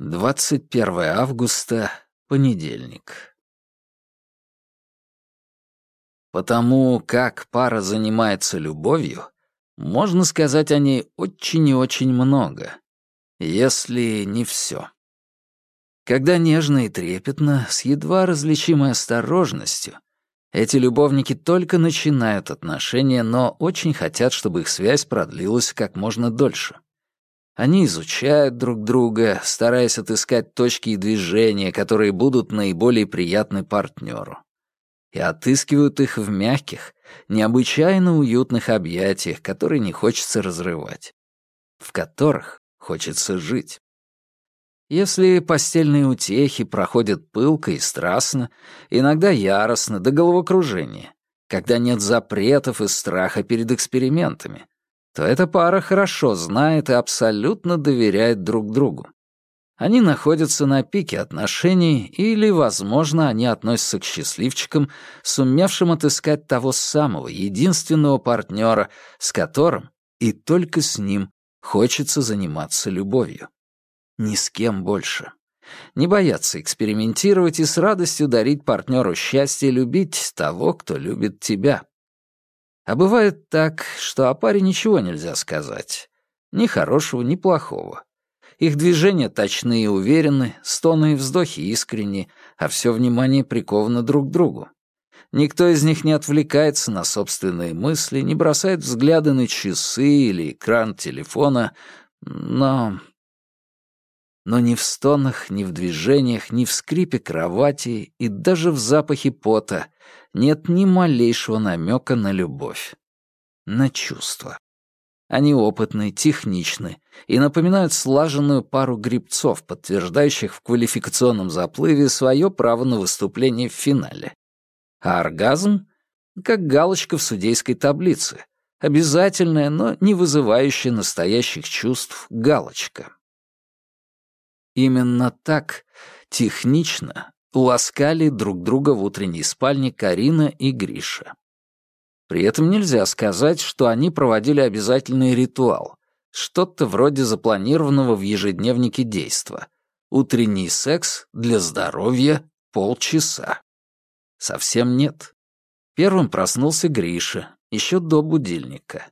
21 августа, понедельник. Потому как пара занимается любовью, можно сказать о ней очень и очень много, если не все. Когда нежно и трепетно, с едва различимой осторожностью, эти любовники только начинают отношения, но очень хотят, чтобы их связь продлилась как можно дольше. Они изучают друг друга, стараясь отыскать точки и движения, которые будут наиболее приятны партнеру. И отыскивают их в мягких, необычайно уютных объятиях, которые не хочется разрывать. В которых хочется жить. Если постельные утехи проходят пылко и страстно, иногда яростно, до головокружения, когда нет запретов и страха перед экспериментами, то эта пара хорошо знает и абсолютно доверяет друг другу. Они находятся на пике отношений или, возможно, они относятся к счастливчикам, сумевшим отыскать того самого, единственного партнера, с которым и только с ним хочется заниматься любовью. Ни с кем больше. Не бояться экспериментировать и с радостью дарить партнеру счастье любить того, кто любит тебя. А бывает так, что о паре ничего нельзя сказать. Ни хорошего, ни плохого. Их движения точны и уверены, стоны и вздохи искренни, а все внимание приковано друг к другу. Никто из них не отвлекается на собственные мысли, не бросает взгляды на часы или экран телефона, но... Но ни в стонах, ни в движениях, ни в скрипе кровати и даже в запахе пота нет ни малейшего намека на любовь, на чувства. Они опытны, техничны и напоминают слаженную пару грибцов, подтверждающих в квалификационном заплыве свое право на выступление в финале. А оргазм — как галочка в судейской таблице, обязательная, но не вызывающая настоящих чувств галочка. Именно так, технично, ласкали друг друга в утренней спальне Карина и Гриша. При этом нельзя сказать, что они проводили обязательный ритуал, что-то вроде запланированного в ежедневнике действа. Утренний секс для здоровья полчаса. Совсем нет. Первым проснулся Гриша, еще до будильника.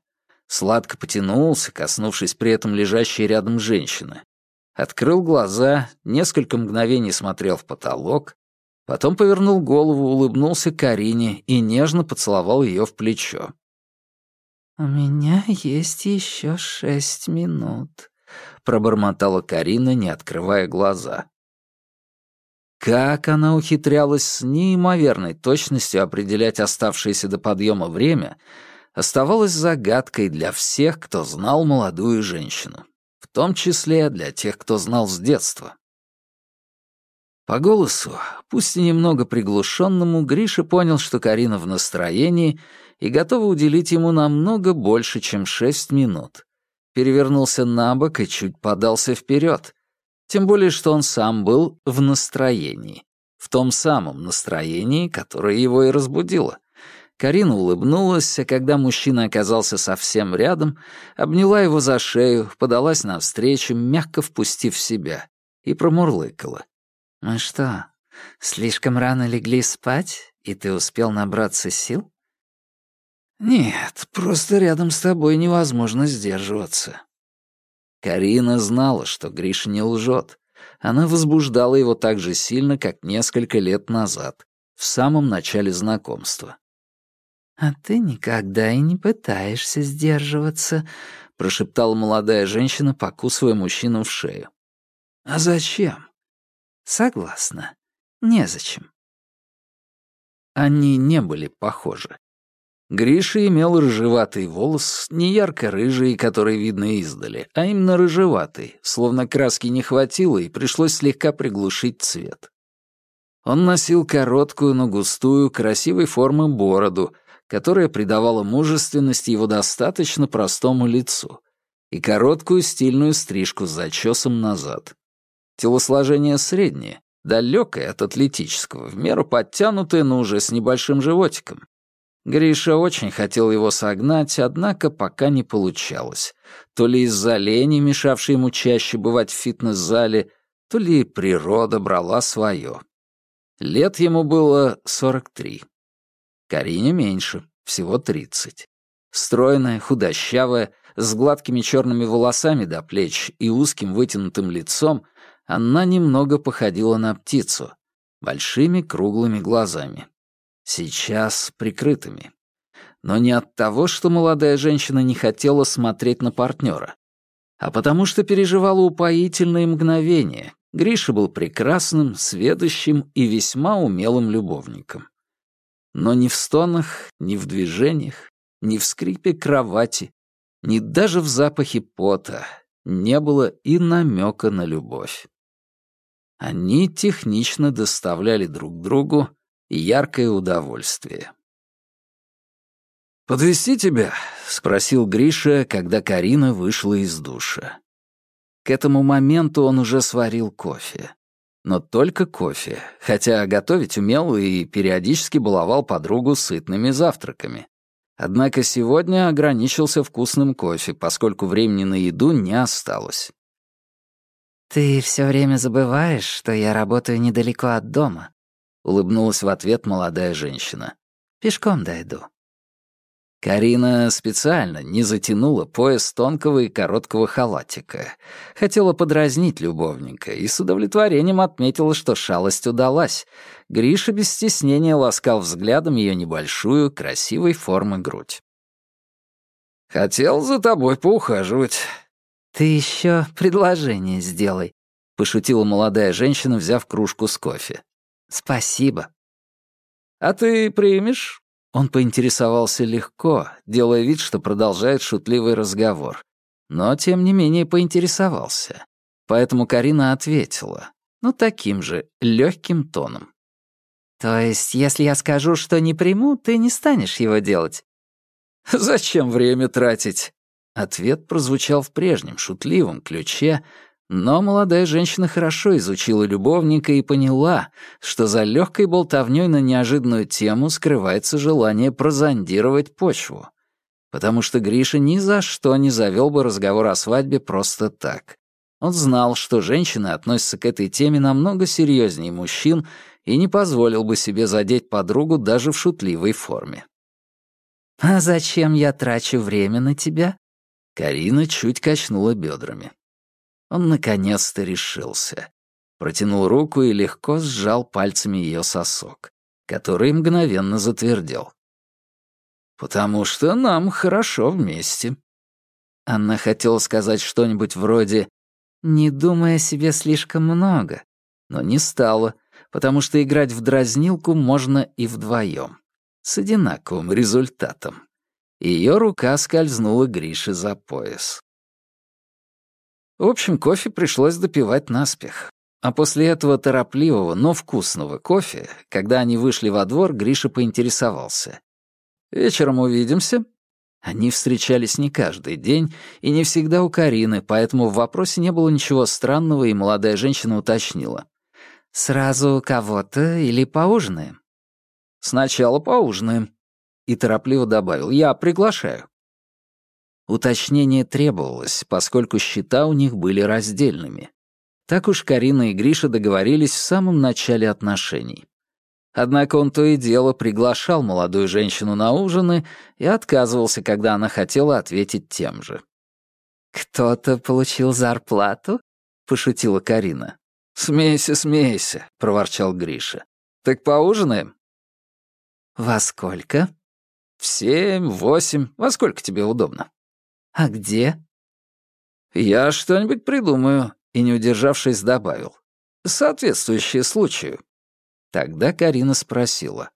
Сладко потянулся, коснувшись при этом лежащей рядом женщины. Открыл глаза, несколько мгновений смотрел в потолок, потом повернул голову, улыбнулся Карине и нежно поцеловал ее в плечо. «У меня есть еще шесть минут», — пробормотала Карина, не открывая глаза. Как она ухитрялась с неимоверной точностью определять оставшееся до подъема время, оставалось загадкой для всех, кто знал молодую женщину том числе для тех, кто знал с детства. По голосу, пусть и немного приглушенному, Гриша понял, что Карина в настроении и готова уделить ему намного больше, чем шесть минут. Перевернулся на бок и чуть подался вперед. Тем более, что он сам был в настроении. В том самом настроении, которое его и разбудило. Карина улыбнулась, а когда мужчина оказался совсем рядом, обняла его за шею, подалась навстречу, мягко впустив себя, и промурлыкала. «Ну что, слишком рано легли спать, и ты успел набраться сил?» «Нет, просто рядом с тобой невозможно сдерживаться». Карина знала, что Гриша не лжет. Она возбуждала его так же сильно, как несколько лет назад, в самом начале знакомства. «А ты никогда и не пытаешься сдерживаться», — прошептала молодая женщина, покусывая мужчину в шею. «А зачем?» «Согласна. Незачем». Они не были похожи. Гриша имел рыжеватый волос, не ярко-рыжий, который видно издали, а именно рыжеватый, словно краски не хватило и пришлось слегка приглушить цвет. Он носил короткую, но густую, красивой формы бороду, которая придавала мужественность его достаточно простому лицу, и короткую стильную стрижку с зачесом назад. Телосложение среднее, далекое от атлетического, в меру подтянутое, но уже с небольшим животиком. Гриша очень хотел его согнать, однако пока не получалось. То ли из-за лени, мешавшей ему чаще бывать в фитнес-зале, то ли природа брала свое. Лет ему было 43. Карине меньше, всего 30. Стройная, худощавая, с гладкими черными волосами до плеч и узким вытянутым лицом, она немного походила на птицу, большими круглыми глазами. Сейчас прикрытыми. Но не от того, что молодая женщина не хотела смотреть на партнера, а потому что переживала упоительные мгновения. Гриша был прекрасным, сведущим и весьма умелым любовником. Но ни в стонах, ни в движениях, ни в скрипе кровати, ни даже в запахе пота не было и намека на любовь. Они технично доставляли друг другу яркое удовольствие. «Подвести тебя?» — спросил Гриша, когда Карина вышла из душа. К этому моменту он уже сварил кофе. Но только кофе, хотя готовить умел и периодически баловал подругу сытными завтраками. Однако сегодня ограничился вкусным кофе, поскольку времени на еду не осталось. «Ты все время забываешь, что я работаю недалеко от дома», — улыбнулась в ответ молодая женщина. «Пешком дойду». Карина специально не затянула пояс тонкого и короткого халатика. Хотела подразнить любовника и с удовлетворением отметила, что шалость удалась. Гриша без стеснения ласкал взглядом ее небольшую, красивой формы грудь. «Хотел за тобой поухаживать». «Ты еще предложение сделай», — пошутила молодая женщина, взяв кружку с кофе. «Спасибо». «А ты примешь?» Он поинтересовался легко, делая вид, что продолжает шутливый разговор. Но, тем не менее, поинтересовался. Поэтому Карина ответила, ну, таким же, легким тоном. «То есть, если я скажу, что не приму, ты не станешь его делать?» «Зачем время тратить?» Ответ прозвучал в прежнем шутливом ключе, но молодая женщина хорошо изучила любовника и поняла, что за легкой болтовней на неожиданную тему скрывается желание прозондировать почву. Потому что Гриша ни за что не завел бы разговор о свадьбе просто так. Он знал, что женщины относятся к этой теме намного серьезнее мужчин и не позволил бы себе задеть подругу даже в шутливой форме. «А зачем я трачу время на тебя?» Карина чуть качнула бедрами. Он наконец-то решился. Протянул руку и легко сжал пальцами ее сосок, который мгновенно затвердел. «Потому что нам хорошо вместе». Она хотела сказать что-нибудь вроде «не думая о себе слишком много», но не стала, потому что играть в дразнилку можно и вдвоем, с одинаковым результатом. Ее рука скользнула Грише за пояс. В общем, кофе пришлось допивать наспех. А после этого торопливого, но вкусного кофе, когда они вышли во двор, Гриша поинтересовался. «Вечером увидимся?» Они встречались не каждый день и не всегда у Карины, поэтому в вопросе не было ничего странного, и молодая женщина уточнила. «Сразу кого-то или поужинаем?» «Сначала поужинаем». И торопливо добавил. «Я приглашаю». Уточнение требовалось, поскольку счета у них были раздельными. Так уж Карина и Гриша договорились в самом начале отношений. Однако он то и дело приглашал молодую женщину на ужины и отказывался, когда она хотела ответить тем же. «Кто-то получил зарплату?» — пошутила Карина. «Смейся, смейся», — проворчал Гриша. «Так поужинаем?» «Во сколько?» «В семь, восемь. Во сколько тебе удобно?» «А где?» «Я что-нибудь придумаю», и, не удержавшись, добавил. «Соответствующее случаю». Тогда Карина спросила.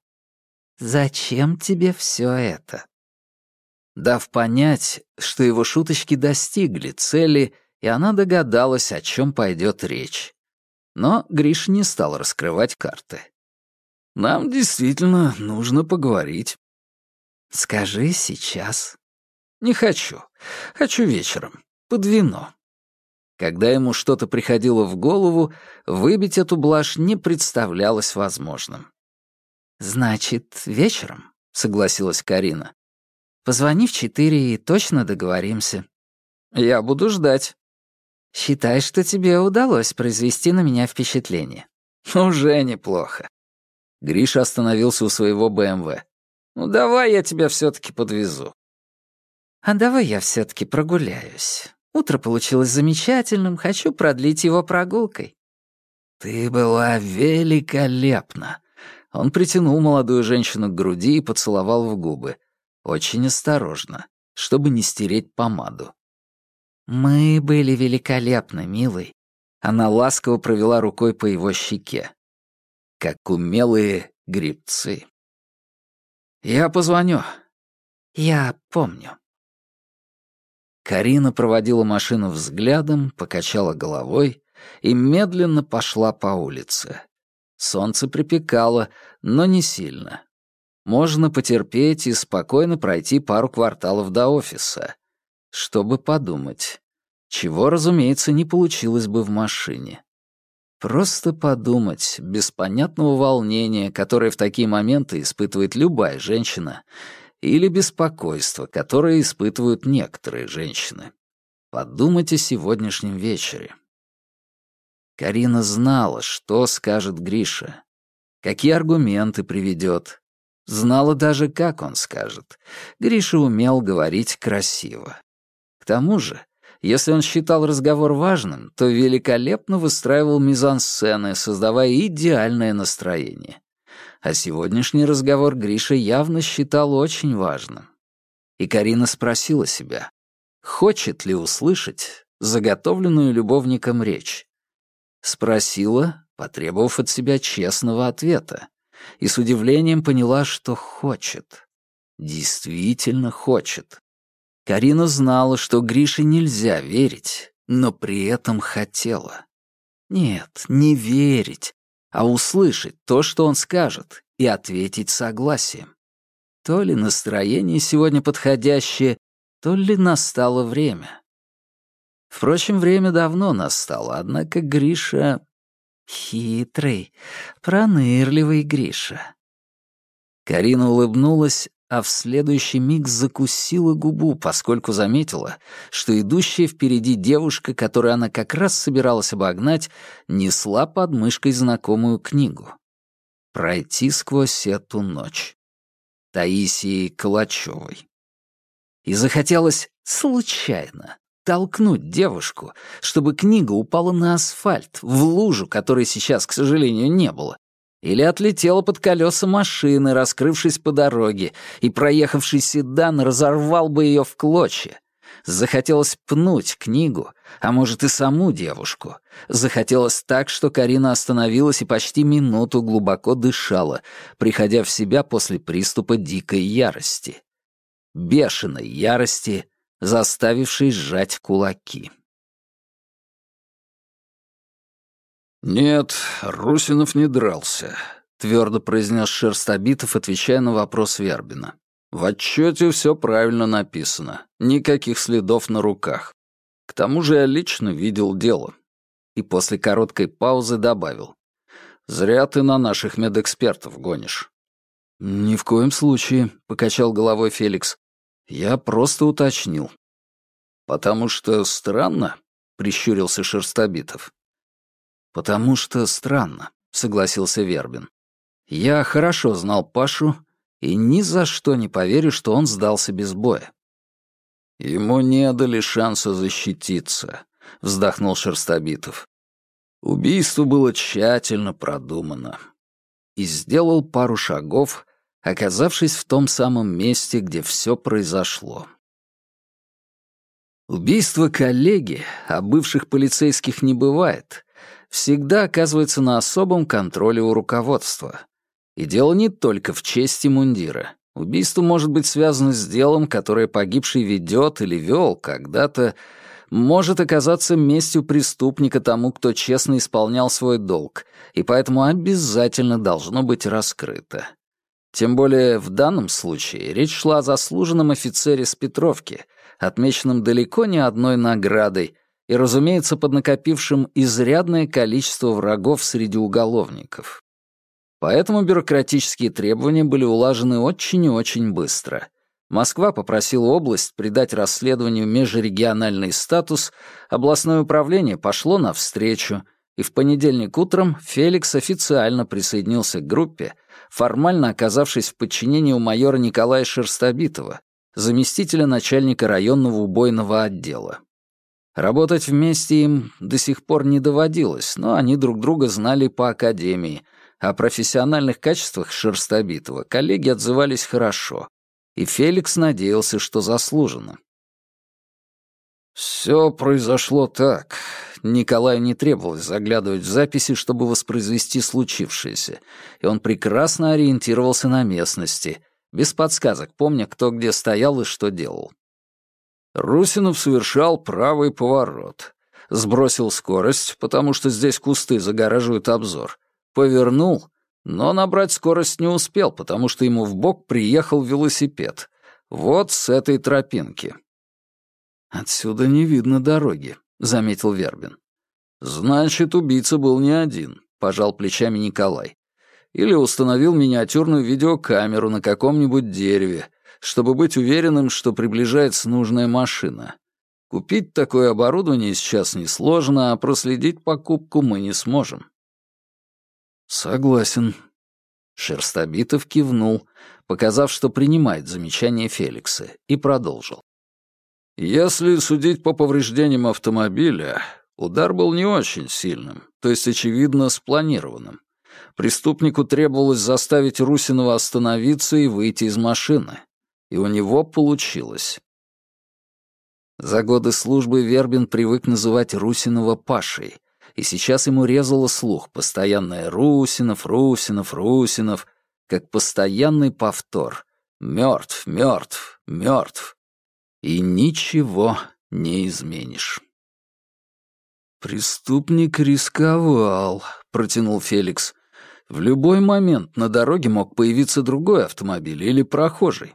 «Зачем тебе все это?» Дав понять, что его шуточки достигли цели, и она догадалась, о чем пойдет речь. Но Гриш не стал раскрывать карты. «Нам действительно нужно поговорить». «Скажи сейчас», не хочу. Хочу вечером. Под вино. Когда ему что-то приходило в голову, выбить эту блажь не представлялось возможным. «Значит, вечером», — согласилась Карина. «Позвони в четыре и точно договоримся». «Я буду ждать». «Считай, что тебе удалось произвести на меня впечатление». «Уже неплохо». Гриша остановился у своего БМВ. «Ну давай я тебя все-таки подвезу». «А давай я все-таки прогуляюсь. Утро получилось замечательным, хочу продлить его прогулкой». «Ты была великолепна!» Он притянул молодую женщину к груди и поцеловал в губы. Очень осторожно, чтобы не стереть помаду. «Мы были великолепны, милый». Она ласково провела рукой по его щеке. Как умелые грибцы. «Я позвоню». «Я помню». Карина проводила машину взглядом, покачала головой и медленно пошла по улице. Солнце припекало, но не сильно. Можно потерпеть и спокойно пройти пару кварталов до офиса, чтобы подумать, чего, разумеется, не получилось бы в машине. Просто подумать, без понятного волнения, которое в такие моменты испытывает любая женщина, или беспокойство, которое испытывают некоторые женщины. Подумать о сегодняшнем вечере. Карина знала, что скажет Гриша, какие аргументы приведет. Знала даже, как он скажет. Гриша умел говорить красиво. К тому же, если он считал разговор важным, то великолепно выстраивал мизансцены, создавая идеальное настроение. А сегодняшний разговор Гриша явно считал очень важным. И Карина спросила себя, хочет ли услышать заготовленную любовником речь. Спросила, потребовав от себя честного ответа, и с удивлением поняла, что хочет. Действительно хочет. Карина знала, что Грише нельзя верить, но при этом хотела. Нет, не верить, а услышать то, что он скажет, и ответить согласием. То ли настроение сегодня подходящее, то ли настало время. Впрочем, время давно настало, однако Гриша... Хитрый, пронырливый Гриша. Карина улыбнулась, а в следующий миг закусила губу, поскольку заметила, что идущая впереди девушка, которую она как раз собиралась обогнать, несла под мышкой знакомую книгу. «Пройти сквозь эту ночь». Таисии Калачевой. И захотелось случайно толкнуть девушку, чтобы книга упала на асфальт, в лужу, которой сейчас, к сожалению, не было, или отлетела под колеса машины, раскрывшись по дороге, и проехавший седан разорвал бы ее в клочья. Захотелось пнуть книгу, а может и саму девушку. Захотелось так, что Карина остановилась и почти минуту глубоко дышала, приходя в себя после приступа дикой ярости. Бешеной ярости — заставивший сжать кулаки. «Нет, Русинов не дрался», — твердо произнес Шерстобитов, отвечая на вопрос Вербина. «В отчете все правильно написано. Никаких следов на руках. К тому же я лично видел дело». И после короткой паузы добавил. «Зря ты на наших медэкспертов гонишь». «Ни в коем случае», — покачал головой Феликс. Я просто уточнил. «Потому что странно?» — прищурился Шерстобитов. «Потому что странно», — согласился Вербин. «Я хорошо знал Пашу и ни за что не поверю, что он сдался без боя». «Ему не дали шанса защититься», — вздохнул Шерстобитов. «Убийство было тщательно продумано». И сделал пару шагов, оказавшись в том самом месте, где все произошло. Убийство коллеги, а бывших полицейских не бывает, всегда оказывается на особом контроле у руководства. И дело не только в чести мундира. Убийство может быть связано с делом, которое погибший ведет или вел когда-то, может оказаться местью преступника тому, кто честно исполнял свой долг, и поэтому обязательно должно быть раскрыто. Тем более в данном случае речь шла о заслуженном офицере с Петровки, отмеченном далеко не одной наградой и, разумеется, поднакопившим изрядное количество врагов среди уголовников. Поэтому бюрократические требования были улажены очень и очень быстро. Москва попросила область придать расследованию межрегиональный статус, областное управление пошло навстречу, и в понедельник утром Феликс официально присоединился к группе, формально оказавшись в подчинении у майора Николая Шерстобитова, заместителя начальника районного убойного отдела. Работать вместе им до сих пор не доводилось, но они друг друга знали по академии. О профессиональных качествах Шерстобитова коллеги отзывались хорошо, и Феликс надеялся, что заслуженно. Все произошло так. Николаю не требовалось заглядывать в записи, чтобы воспроизвести случившееся, и он прекрасно ориентировался на местности, без подсказок, помня, кто где стоял и что делал. Русинов совершал правый поворот. Сбросил скорость, потому что здесь кусты загораживают обзор. Повернул, но набрать скорость не успел, потому что ему в бок приехал велосипед. Вот с этой тропинки. «Отсюда не видно дороги», — заметил Вербин. «Значит, убийца был не один», — пожал плечами Николай. «Или установил миниатюрную видеокамеру на каком-нибудь дереве, чтобы быть уверенным, что приближается нужная машина. Купить такое оборудование сейчас несложно, а проследить покупку мы не сможем». «Согласен». Шерстобитов кивнул, показав, что принимает замечание Феликса, и продолжил. Если судить по повреждениям автомобиля, удар был не очень сильным, то есть, очевидно, спланированным. Преступнику требовалось заставить Русинова остановиться и выйти из машины. И у него получилось. За годы службы Вербин привык называть Русинова Пашей, и сейчас ему резало слух постоянное «Русинов, Русинов, Русинов», как постоянный повтор «Мертв, мертв, мертв» и ничего не изменишь. «Преступник рисковал», — протянул Феликс. «В любой момент на дороге мог появиться другой автомобиль или прохожий».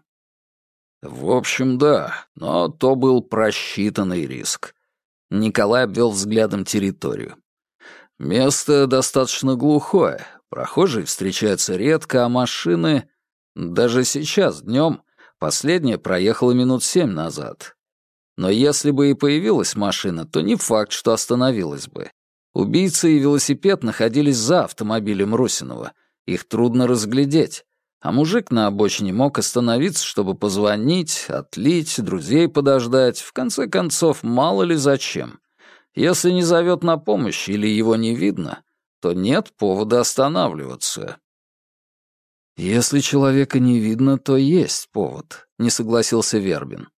«В общем, да, но то был просчитанный риск». Николай обвел взглядом территорию. «Место достаточно глухое, прохожие встречаются редко, а машины... Даже сейчас, днем, Последняя проехала минут семь назад. Но если бы и появилась машина, то не факт, что остановилась бы. Убийца и велосипед находились за автомобилем Русинова. Их трудно разглядеть. А мужик на обочине мог остановиться, чтобы позвонить, отлить, друзей подождать. В конце концов, мало ли зачем. Если не зовет на помощь или его не видно, то нет повода останавливаться. «Если человека не видно, то есть повод», — не согласился Вербин.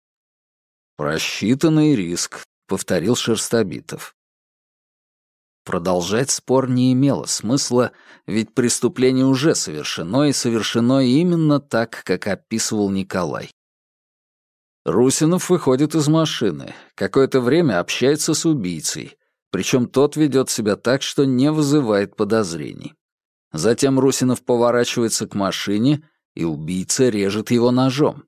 «Просчитанный риск», — повторил Шерстобитов. Продолжать спор не имело смысла, ведь преступление уже совершено и совершено именно так, как описывал Николай. Русинов выходит из машины, какое-то время общается с убийцей, причем тот ведет себя так, что не вызывает подозрений. Затем Русинов поворачивается к машине, и убийца режет его ножом.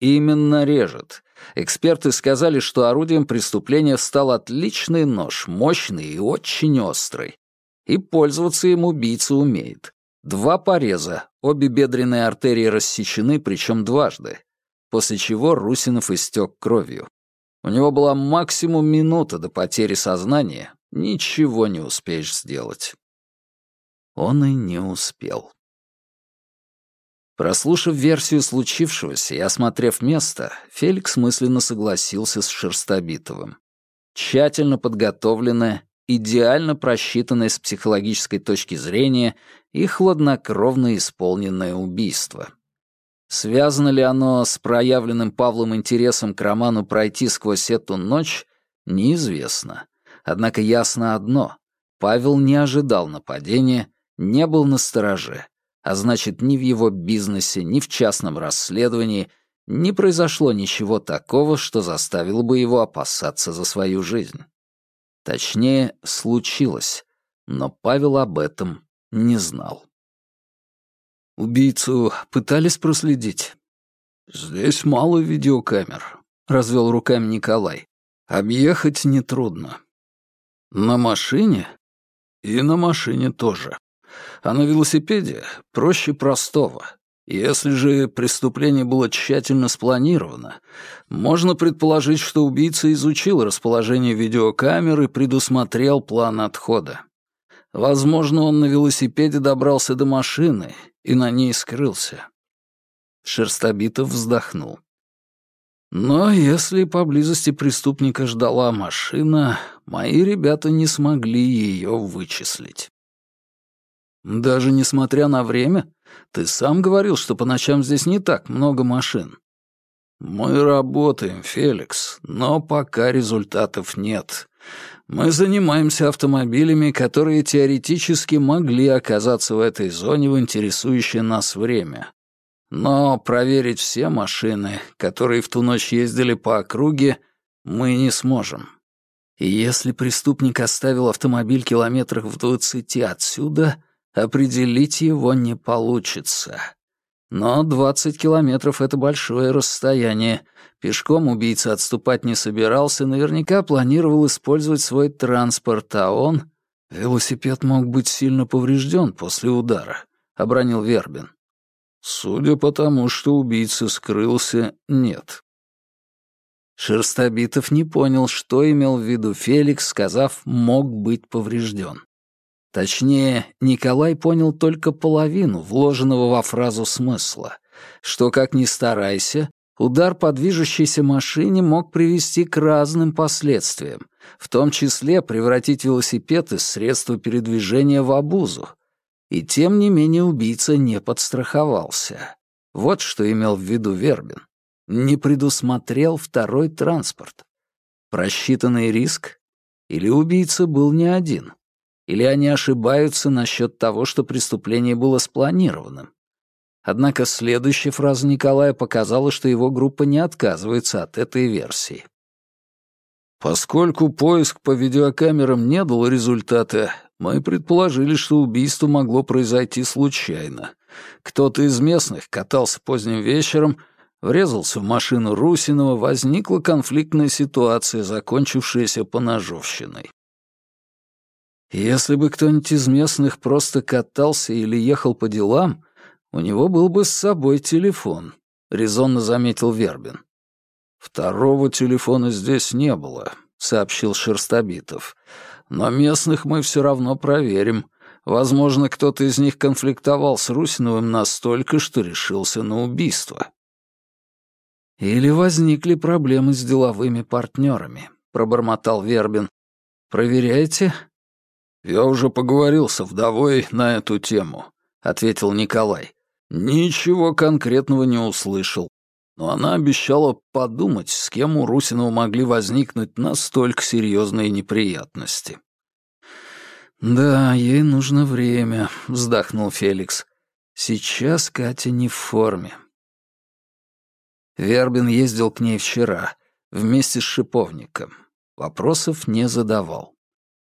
Именно режет. Эксперты сказали, что орудием преступления стал отличный нож, мощный и очень острый. И пользоваться им убийца умеет. Два пореза, обе бедренные артерии рассечены, причем дважды. После чего Русинов истек кровью. У него была максимум минута до потери сознания, ничего не успеешь сделать он и не успел. Прослушав версию случившегося и осмотрев место, Феликс мысленно согласился с Шерстобитовым. Тщательно подготовленное, идеально просчитанное с психологической точки зрения и хладнокровно исполненное убийство. Связано ли оно с проявленным Павлом интересом к роману «Пройти сквозь эту ночь» неизвестно. Однако ясно одно — Павел не ожидал нападения не был на стороже, а значит, ни в его бизнесе, ни в частном расследовании не произошло ничего такого, что заставило бы его опасаться за свою жизнь. Точнее, случилось, но Павел об этом не знал. «Убийцу пытались проследить?» «Здесь мало видеокамер», — развел руками Николай. «Объехать нетрудно». «На машине?» «И на машине тоже», а на велосипеде проще простого. Если же преступление было тщательно спланировано, можно предположить, что убийца изучил расположение видеокамер и предусмотрел план отхода. Возможно, он на велосипеде добрался до машины и на ней скрылся. Шерстобитов вздохнул. Но если поблизости преступника ждала машина, мои ребята не смогли ее вычислить. Даже несмотря на время, ты сам говорил, что по ночам здесь не так много машин. Мы работаем, Феликс, но пока результатов нет. Мы занимаемся автомобилями, которые теоретически могли оказаться в этой зоне в интересующее нас время. Но проверить все машины, которые в ту ночь ездили по округе, мы не сможем. И если преступник оставил автомобиль километрах в двадцати отсюда, определить его не получится. Но двадцать километров — это большое расстояние. Пешком убийца отступать не собирался, наверняка планировал использовать свой транспорт, а он... Велосипед мог быть сильно поврежден после удара, — обронил Вербин. Судя по тому, что убийца скрылся, нет. Шерстобитов не понял, что имел в виду Феликс, сказав «мог быть поврежден». Точнее, Николай понял только половину вложенного во фразу смысла, что, как ни старайся, удар по движущейся машине мог привести к разным последствиям, в том числе превратить велосипед из средства передвижения в обузу, и тем не менее убийца не подстраховался. Вот что имел в виду Вербин. Не предусмотрел второй транспорт. Просчитанный риск? Или убийца был не один? Или они ошибаются насчет того, что преступление было спланированным? Однако следующая фраза Николая показала, что его группа не отказывается от этой версии. Поскольку поиск по видеокамерам не дал результата, мы предположили, что убийство могло произойти случайно. Кто-то из местных катался поздним вечером, врезался в машину Русинова, возникла конфликтная ситуация, закончившаяся поножовщиной. Если бы кто-нибудь из местных просто катался или ехал по делам, у него был бы с собой телефон, — резонно заметил Вербин. «Второго телефона здесь не было», — сообщил Шерстобитов. «Но местных мы все равно проверим. Возможно, кто-то из них конфликтовал с Русиновым настолько, что решился на убийство». «Или возникли проблемы с деловыми партнерами», — пробормотал Вербин. «Проверяйте?» «Я уже поговорил со вдовой на эту тему», — ответил Николай. «Ничего конкретного не услышал но она обещала подумать, с кем у Русинова могли возникнуть настолько серьезные неприятности. «Да, ей нужно время», — вздохнул Феликс. «Сейчас Катя не в форме». Вербин ездил к ней вчера, вместе с шиповником. Вопросов не задавал.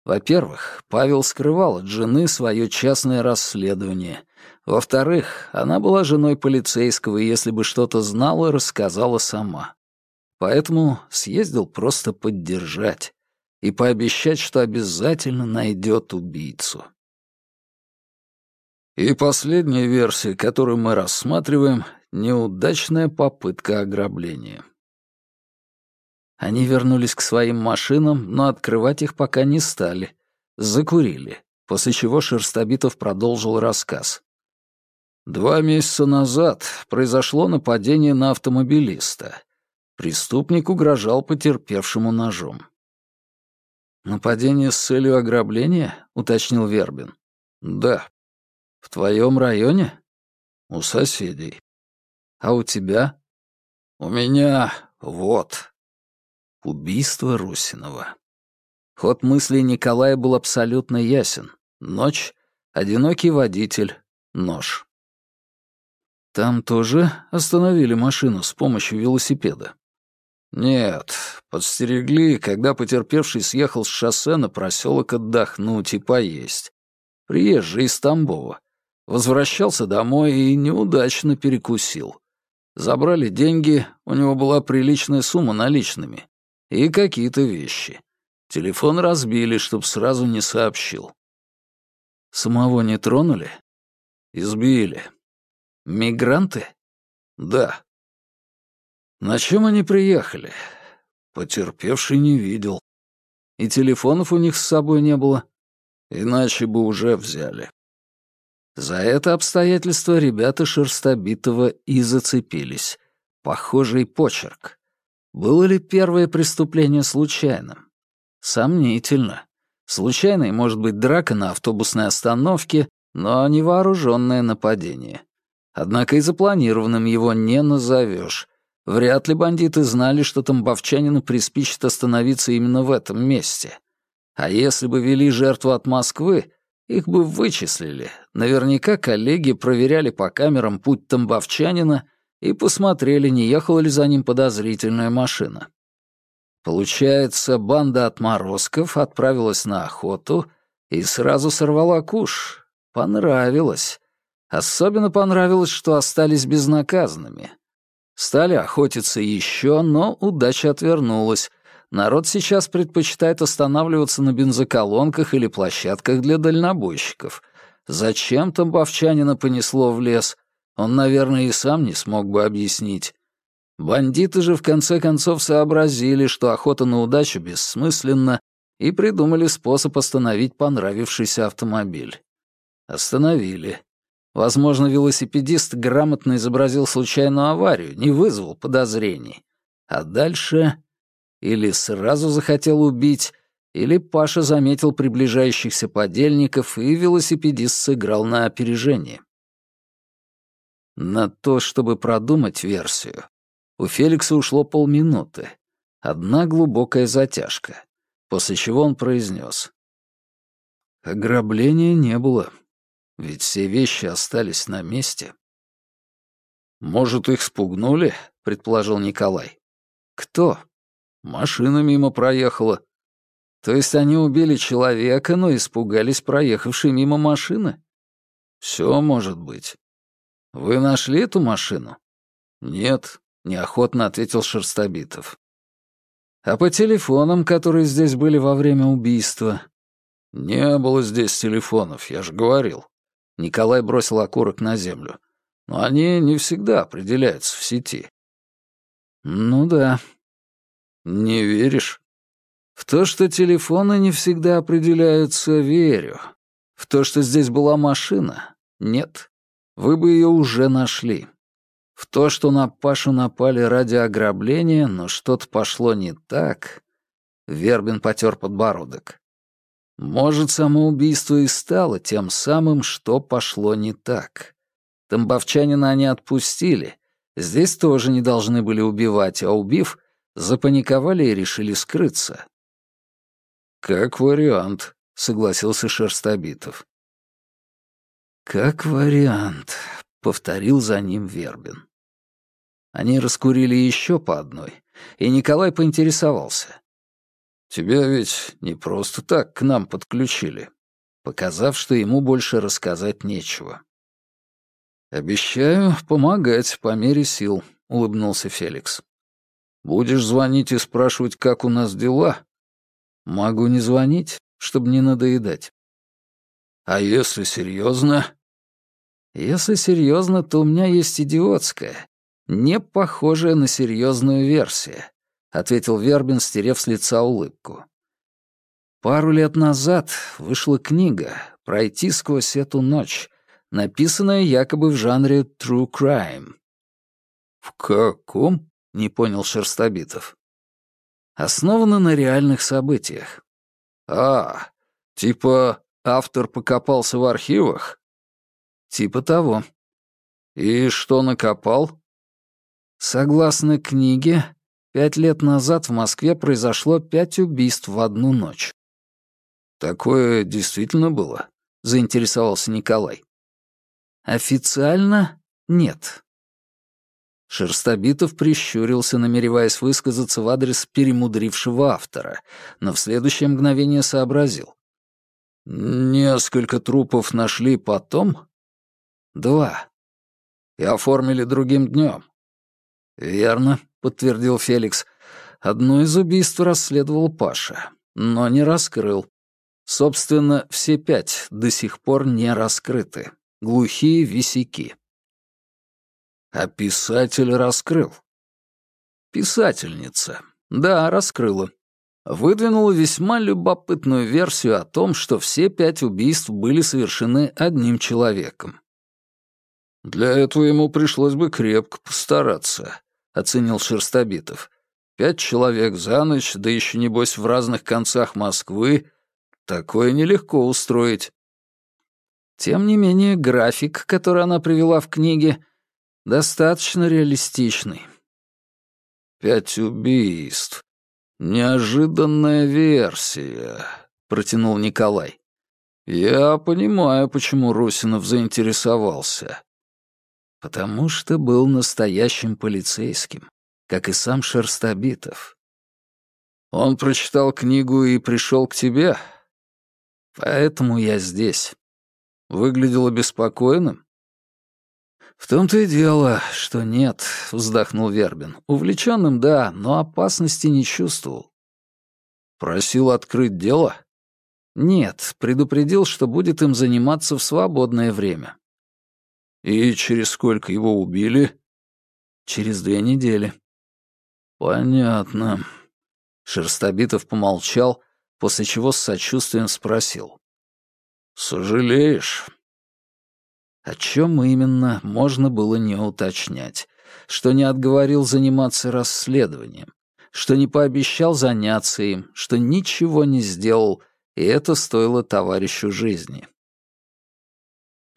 Во-первых, Павел скрывал от жены свое частное расследование — во-вторых, она была женой полицейского, и если бы что-то знала, рассказала сама. Поэтому съездил просто поддержать и пообещать, что обязательно найдет убийцу. И последняя версия, которую мы рассматриваем, — неудачная попытка ограбления. Они вернулись к своим машинам, но открывать их пока не стали. Закурили, после чего Шерстобитов продолжил рассказ. Два месяца назад произошло нападение на автомобилиста. Преступник угрожал потерпевшему ножом. «Нападение с целью ограбления?» — уточнил Вербин. «Да». «В твоем районе?» «У соседей». «А у тебя?» «У меня вот». Убийство Русинова. Ход мыслей Николая был абсолютно ясен. Ночь, одинокий водитель, нож. Там тоже остановили машину с помощью велосипеда? Нет, подстерегли, когда потерпевший съехал с шоссе на проселок отдохнуть и поесть. Приезжий из Тамбова. Возвращался домой и неудачно перекусил. Забрали деньги, у него была приличная сумма наличными. И какие-то вещи. Телефон разбили, чтоб сразу не сообщил. Самого не тронули? Избили. Мигранты? Да. На чем они приехали? Потерпевший не видел. И телефонов у них с собой не было. Иначе бы уже взяли. За это обстоятельство ребята Шерстобитова и зацепились. Похожий почерк. Было ли первое преступление случайным? Сомнительно. Случайной может быть драка на автобусной остановке, но не вооруженное нападение. Однако и запланированным его не назовешь. Вряд ли бандиты знали, что тамбовчанину приспичит остановиться именно в этом месте. А если бы вели жертву от Москвы, их бы вычислили. Наверняка коллеги проверяли по камерам путь тамбовчанина и посмотрели, не ехала ли за ним подозрительная машина. Получается, банда отморозков отправилась на охоту и сразу сорвала куш. Понравилось. Особенно понравилось, что остались безнаказанными. Стали охотиться еще, но удача отвернулась. Народ сейчас предпочитает останавливаться на бензоколонках или площадках для дальнобойщиков. Зачем тамбовчанина понесло в лес, он, наверное, и сам не смог бы объяснить. Бандиты же в конце концов сообразили, что охота на удачу бессмысленна, и придумали способ остановить понравившийся автомобиль. Остановили. Возможно, велосипедист грамотно изобразил случайную аварию, не вызвал подозрений. А дальше или сразу захотел убить, или Паша заметил приближающихся подельников, и велосипедист сыграл на опережение. На то, чтобы продумать версию, у Феликса ушло полминуты. Одна глубокая затяжка, после чего он произнес. Ограбления не было. Ведь все вещи остались на месте. «Может, их спугнули?» — предположил Николай. «Кто?» «Машина мимо проехала». «То есть они убили человека, но испугались проехавшей мимо машины?» «Все может быть». «Вы нашли эту машину?» «Нет», — неохотно ответил Шерстобитов. «А по телефонам, которые здесь были во время убийства?» «Не было здесь телефонов, я же говорил. Николай бросил окурок на землю. Но они не всегда определяются в сети. Ну да. Не веришь? В то, что телефоны не всегда определяются, верю. В то, что здесь была машина, нет. Вы бы ее уже нашли. В то, что на Пашу напали ради ограбления, но что-то пошло не так... Вербин потер подбородок. Может, самоубийство и стало тем самым, что пошло не так. Тамбовчанина они отпустили. Здесь тоже не должны были убивать, а убив, запаниковали и решили скрыться. «Как вариант», — согласился Шерстобитов. «Как вариант», — повторил за ним Вербин. Они раскурили еще по одной, и Николай поинтересовался. Тебя ведь не просто так к нам подключили, показав, что ему больше рассказать нечего. «Обещаю помогать по мере сил», — улыбнулся Феликс. «Будешь звонить и спрашивать, как у нас дела?» «Могу не звонить, чтобы не надоедать». «А если серьезно?» «Если серьезно, то у меня есть идиотская, не похожая на серьезную версия ответил Вербин, стерев с лица улыбку. Пару лет назад вышла книга «Пройти сквозь эту ночь», написанная якобы в жанре true crime. «В каком?» — не понял Шерстобитов. «Основана на реальных событиях». «А, типа автор покопался в архивах?» «Типа того». «И что накопал?» Согласно книге, Пять лет назад в Москве произошло пять убийств в одну ночь. «Такое действительно было?» — заинтересовался Николай. «Официально нет». Шерстобитов прищурился, намереваясь высказаться в адрес перемудрившего автора, но в следующее мгновение сообразил. «Несколько трупов нашли потом?» «Два. И оформили другим днем». «Верно», подтвердил Феликс. Одно из убийств расследовал Паша, но не раскрыл. Собственно, все пять до сих пор не раскрыты. Глухие висяки. А писатель раскрыл. Писательница. Да, раскрыла. Выдвинула весьма любопытную версию о том, что все пять убийств были совершены одним человеком. «Для этого ему пришлось бы крепко постараться», — оценил Шерстобитов. «Пять человек за ночь, да еще, небось, в разных концах Москвы. Такое нелегко устроить». Тем не менее, график, который она привела в книге, достаточно реалистичный. «Пять убийств. Неожиданная версия», — протянул Николай. «Я понимаю, почему Русинов заинтересовался. Потому что был настоящим полицейским, как и сам Шерстобитов. Он прочитал книгу и пришел к тебе? Поэтому я здесь. Выглядел обеспокоенным? «В том-то и дело, что нет», — вздохнул Вербин. «Увлеченным, да, но опасности не чувствовал». «Просил открыть дело?» «Нет, предупредил, что будет им заниматься в свободное время». «И через сколько его убили?» «Через две недели». «Понятно». Шерстобитов помолчал, после чего с сочувствием спросил. «Сожалеешь?» О чем именно, можно было не уточнять. Что не отговорил заниматься расследованием, что не пообещал заняться им, что ничего не сделал, и это стоило товарищу жизни.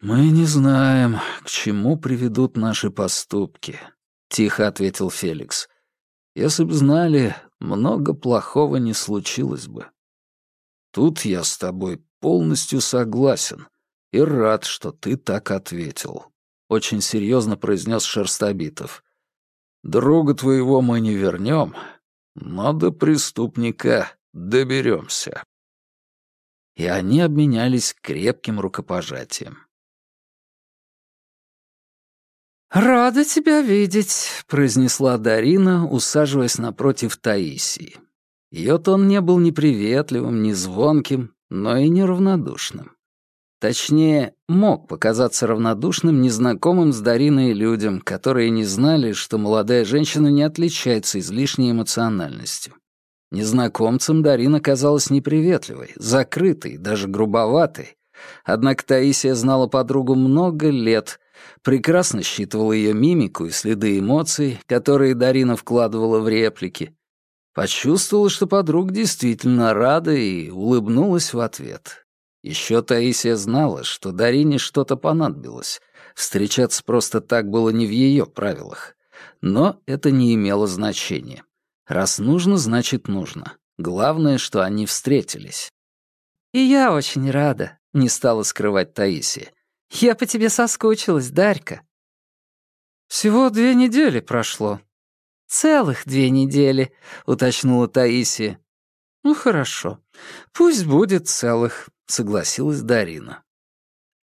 «Мы не знаем, к чему приведут наши поступки», — тихо ответил Феликс. «Если б знали, много плохого не случилось бы. Тут я с тобой полностью согласен и рад, что ты так ответил», — очень серьезно произнес Шерстобитов. «Друга твоего мы не вернем, но до преступника доберемся». И они обменялись крепким рукопожатием. «Рада тебя видеть», — произнесла Дарина, усаживаясь напротив Таисии. Ее тон не был ни приветливым, ни звонким, но и неравнодушным. Точнее, мог показаться равнодушным незнакомым с Дариной людям, которые не знали, что молодая женщина не отличается излишней эмоциональностью. Незнакомцам Дарина казалась неприветливой, закрытой, даже грубоватой. Однако Таисия знала подругу много лет, прекрасно считывала ее мимику и следы эмоций, которые Дарина вкладывала в реплики, Почувствовала, что подруга действительно рада и улыбнулась в ответ. Еще Таисия знала, что Дарине что-то понадобилось. Встречаться просто так было не в ее правилах. Но это не имело значения. Раз нужно, значит нужно. Главное, что они встретились. «И я очень рада», — не стала скрывать Таисия. «Я по тебе соскучилась, Дарька». «Всего две недели прошло», «Целых две недели», — уточнула Таисия. «Ну, хорошо. Пусть будет целых», — согласилась Дарина.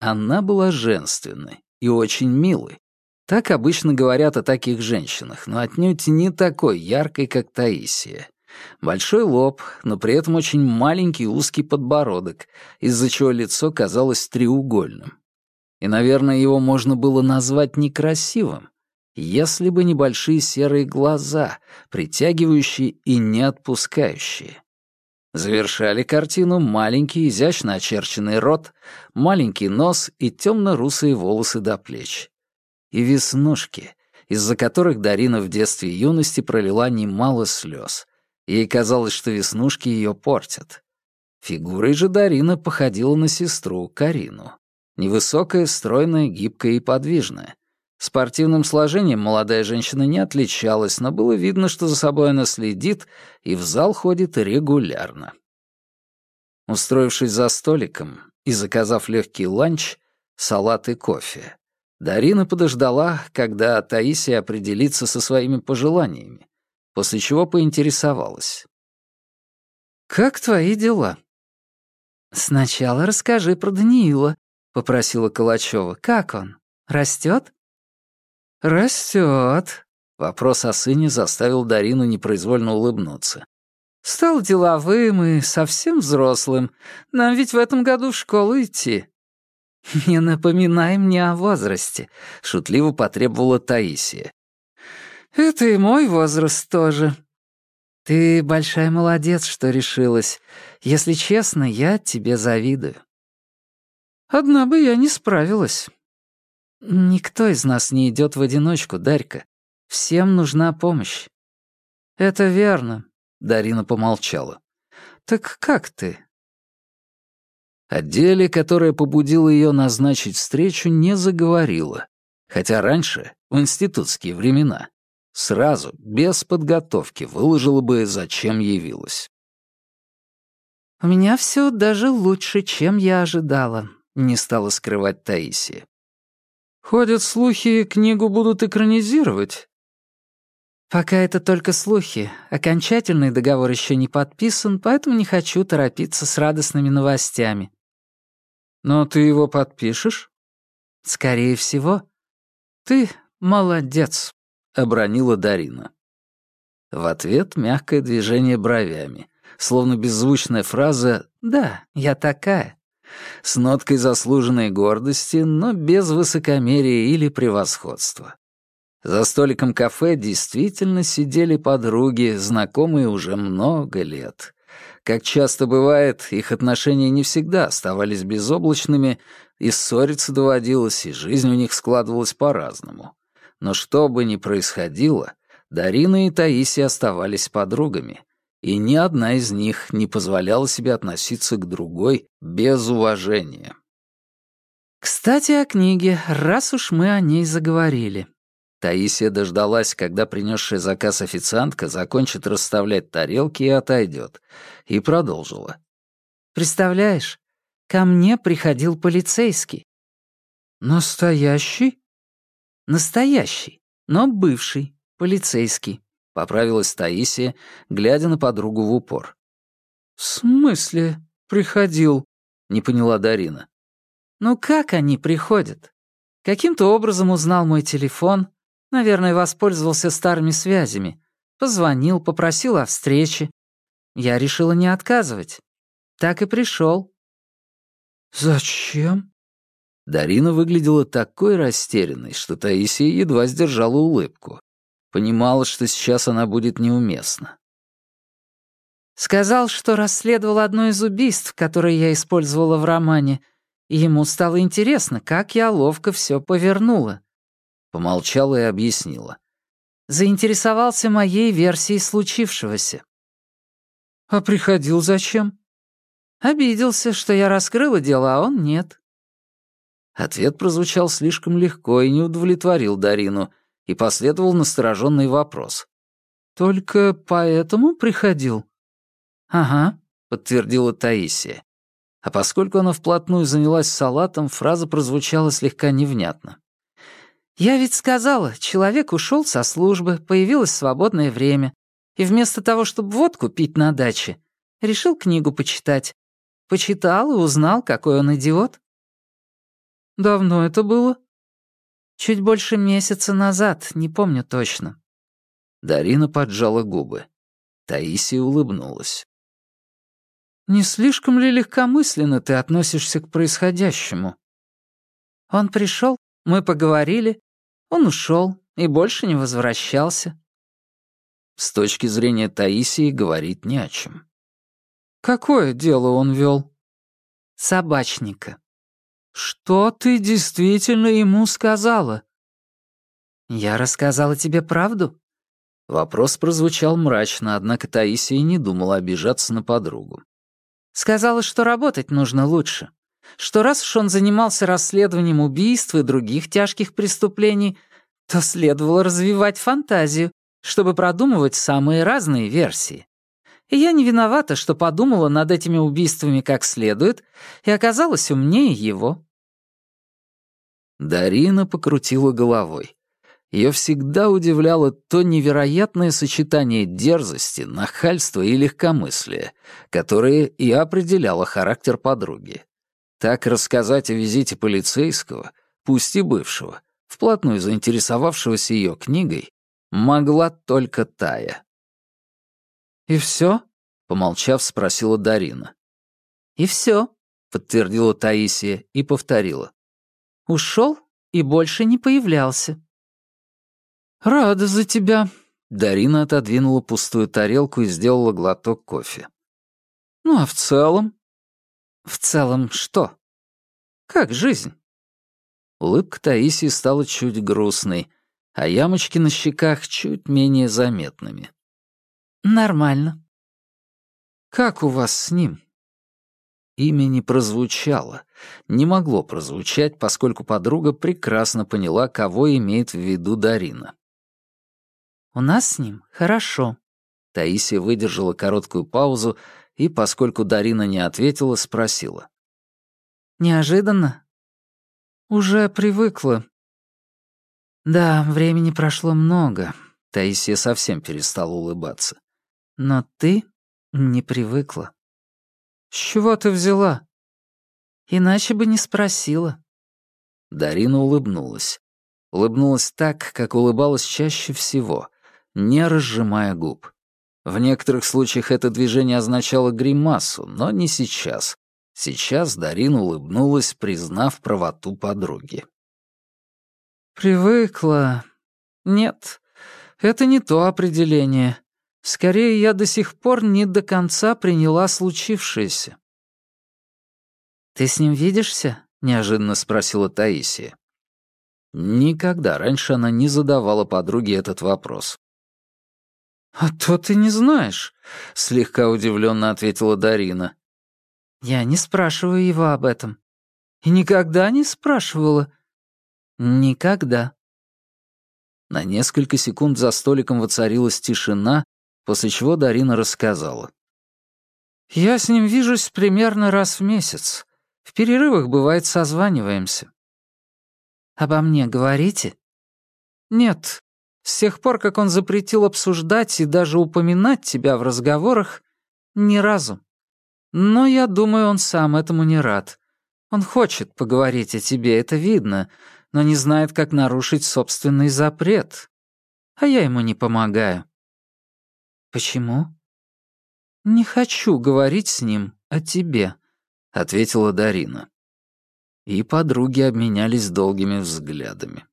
Она была женственной и очень милой. Так обычно говорят о таких женщинах, но отнюдь не такой яркой, как Таисия. Большой лоб, но при этом очень маленький узкий подбородок, из-за чего лицо казалось треугольным. И, наверное, его можно было назвать некрасивым, если бы небольшие серые глаза, притягивающие и не отпускающие. Завершали картину маленький изящно очерченный рот, маленький нос и темно-русые волосы до плеч. И веснушки, из-за которых Дарина в детстве и юности пролила немало слез. Ей казалось, что веснушки ее портят. Фигурой же Дарина походила на сестру Карину. Невысокая, стройная, гибкая и подвижная. Спортивным сложением молодая женщина не отличалась, но было видно, что за собой она следит и в зал ходит регулярно. Устроившись за столиком и заказав легкий ланч, салат и кофе, Дарина подождала, когда Таисия определится со своими пожеланиями, после чего поинтересовалась. «Как твои дела?» «Сначала расскажи про Даниила», — попросила Калачева. «Как он? Растет?» «Растет». Вопрос о сыне заставил Дарину непроизвольно улыбнуться. «Стал деловым и совсем взрослым. Нам ведь в этом году в школу идти». «Не напоминай мне о возрасте», — шутливо потребовала Таисия. «Это и мой возраст тоже. Ты большая молодец, что решилась. Если честно, я тебе завидую». «Одна бы я не справилась». «Никто из нас не идет в одиночку, Дарька. Всем нужна помощь». «Это верно», — Дарина помолчала. «Так как ты?» О деле, которое побудило ее назначить встречу, не заговорила, хотя раньше, в институтские времена, сразу, без подготовки, выложила бы, зачем явилась. «У меня все даже лучше, чем я ожидала», — не стала скрывать Таисия. «Ходят слухи, книгу будут экранизировать». «Пока это только слухи. Окончательный договор еще не подписан, поэтому не хочу торопиться с радостными новостями. «Но ты его подпишешь?» «Скорее всего». «Ты молодец», — обронила Дарина. В ответ мягкое движение бровями, словно беззвучная фраза «Да, я такая», с ноткой заслуженной гордости, но без высокомерия или превосходства. За столиком кафе действительно сидели подруги, знакомые уже много лет. Как часто бывает, их отношения не всегда оставались безоблачными, и ссориться доводилось, и жизнь у них складывалась по-разному. Но что бы ни происходило, Дарина и Таисия оставались подругами, и ни одна из них не позволяла себе относиться к другой без уважения. «Кстати, о книге, раз уж мы о ней заговорили», Таисия дождалась, когда принесшая заказ официантка закончит расставлять тарелки и отойдет, и продолжила. «Представляешь, ко мне приходил полицейский». «Настоящий?» «Настоящий, но бывший полицейский», — поправилась Таисия, глядя на подругу в упор. «В смысле приходил?» — не поняла Дарина. «Ну как они приходят? Каким-то образом узнал мой телефон, Наверное, воспользовался старыми связями. Позвонил, попросил о встрече. Я решила не отказывать. Так и пришел. «Зачем?» Дарина выглядела такой растерянной, что Таисия едва сдержала улыбку. Понимала, что сейчас она будет неуместна. Сказал, что расследовал одно из убийств, которое я использовала в романе, и ему стало интересно, как я ловко все повернула. Помолчала и объяснила. Заинтересовался моей версией случившегося. А приходил зачем? Обиделся, что я раскрыла дело, а он нет. Ответ прозвучал слишком легко и не удовлетворил Дарину, и последовал настороженный вопрос. «Только поэтому приходил?» «Ага», — подтвердила Таисия. А поскольку она вплотную занялась салатом, фраза прозвучала слегка невнятно. «Я ведь сказала, человек ушел со службы, появилось свободное время, и вместо того, чтобы водку пить на даче, решил книгу почитать. Почитал и узнал, какой он идиот». «Давно это было?» «Чуть больше месяца назад, не помню точно». Дарина поджала губы. Таисия улыбнулась. «Не слишком ли легкомысленно ты относишься к происходящему?» Он пришел, мы поговорили, он ушел и больше не возвращался. С точки зрения Таисии говорить не о чем. Какое дело он вел? Собачника. Что ты действительно ему сказала? Я рассказала тебе правду? Вопрос прозвучал мрачно, однако Таисия не думала обижаться на подругу. Сказала, что работать нужно лучше что раз уж он занимался расследованием убийств и других тяжких преступлений, то следовало развивать фантазию, чтобы продумывать самые разные версии. Я не виновата, что подумала над этими убийствами как следует и оказалась умнее его. Дарина покрутила головой. Ее всегда удивляло то невероятное сочетание дерзости, нахальства и легкомыслия, которое и определяло характер подруги. Так рассказать о визите полицейского, пусть и бывшего, вплотную заинтересовавшегося ее книгой, могла только Тая. «И все?» — помолчав, спросила Дарина. «И все», — подтвердила Таисия и повторила. «Ушел и больше не появлялся». «Рада за тебя», — Дарина отодвинула пустую тарелку и сделала глоток кофе. «Ну а в целом?» «В целом что? Как жизнь?» Улыбка Таисии стала чуть грустной, а ямочки на щеках чуть менее заметными. «Нормально». «Как у вас с ним?» Имя не прозвучало, не могло прозвучать, поскольку подруга прекрасно поняла, кого имеет в виду Дарина. «У нас с ним хорошо». Таисия выдержала короткую паузу и, поскольку Дарина не ответила, спросила. «Неожиданно?» «Уже привыкла». «Да, времени прошло много», — Таисия совсем перестала улыбаться. «Но ты не привыкла». «С чего ты взяла?» «Иначе бы не спросила». Дарина улыбнулась. Улыбнулась так, как улыбалась чаще всего, не разжимая губ. В некоторых случаях это движение означало гримасу, но не сейчас. Сейчас Дарина улыбнулась, признав правоту подруги. «Привыкла. Нет, это не то определение. Скорее, я до сих пор не до конца приняла случившееся». «Ты с ним видишься?» — неожиданно спросила Таисия. Никогда раньше она не задавала подруге этот вопрос. «А то ты не знаешь», — слегка удивленно ответила Дарина. «Я не спрашиваю его об этом. И никогда не спрашивала. Никогда». На несколько секунд за столиком воцарилась тишина, после чего Дарина рассказала. «Я с ним вижусь примерно раз в месяц. В перерывах, бывает, созваниваемся». «Обо мне говорите?» «Нет, с тех пор, как он запретил обсуждать и даже упоминать тебя в разговорах, ни разу. Но я думаю, он сам этому не рад. Он хочет поговорить о тебе, это видно, но не знает, как нарушить собственный запрет. А я ему не помогаю. Почему? Не хочу говорить с ним о тебе, ответила Дарина. И подруги обменялись долгими взглядами.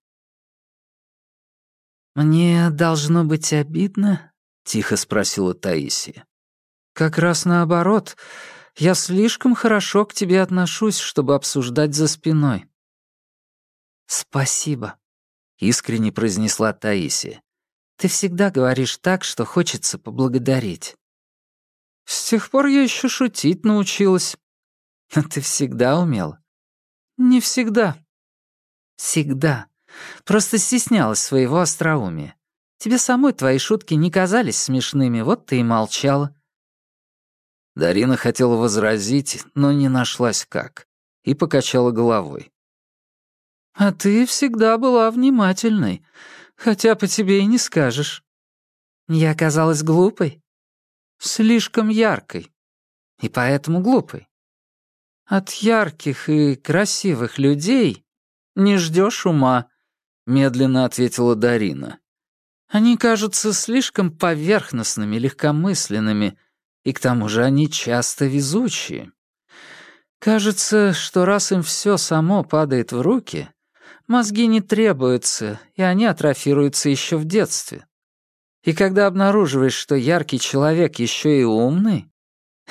«Мне должно быть обидно?» — тихо спросила Таисия. «Как раз наоборот. Я слишком хорошо к тебе отношусь, чтобы обсуждать за спиной». «Спасибо», — искренне произнесла Таисия. «Ты всегда говоришь так, что хочется поблагодарить». «С тех пор я еще шутить научилась». «Ты всегда умела?» «Не всегда». «Всегда. Просто стеснялась своего остроумия. Тебе самой твои шутки не казались смешными, вот ты и молчала». Дарина хотела возразить, но не нашлась как, и покачала головой. «А ты всегда была внимательной, хотя по тебе и не скажешь». «Я оказалась глупой?» «Слишком яркой. И поэтому глупой. От ярких и красивых людей не ждешь ума, медленно ответила Дарина. Они кажутся слишком поверхностными, легкомысленными, и к тому же они часто везучие. Кажется, что раз им все само падает в руки, мозги не требуются, и они атрофируются еще в детстве. И когда обнаруживаешь, что яркий человек еще и умный,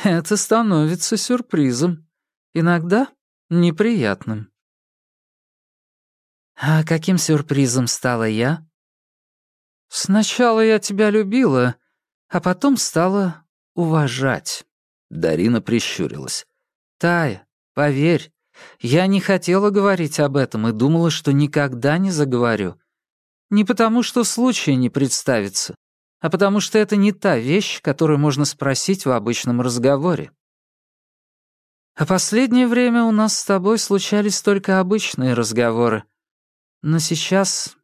это становится сюрпризом, иногда неприятным. «А каким сюрпризом стала я?» «Сначала я тебя любила, а потом стала уважать». Дарина прищурилась. «Тая, поверь, я не хотела говорить об этом и думала, что никогда не заговорю. Не потому, что случая не представится, а потому что это не та вещь, которую можно спросить в обычном разговоре. А последнее время у нас с тобой случались только обычные разговоры, но сейчас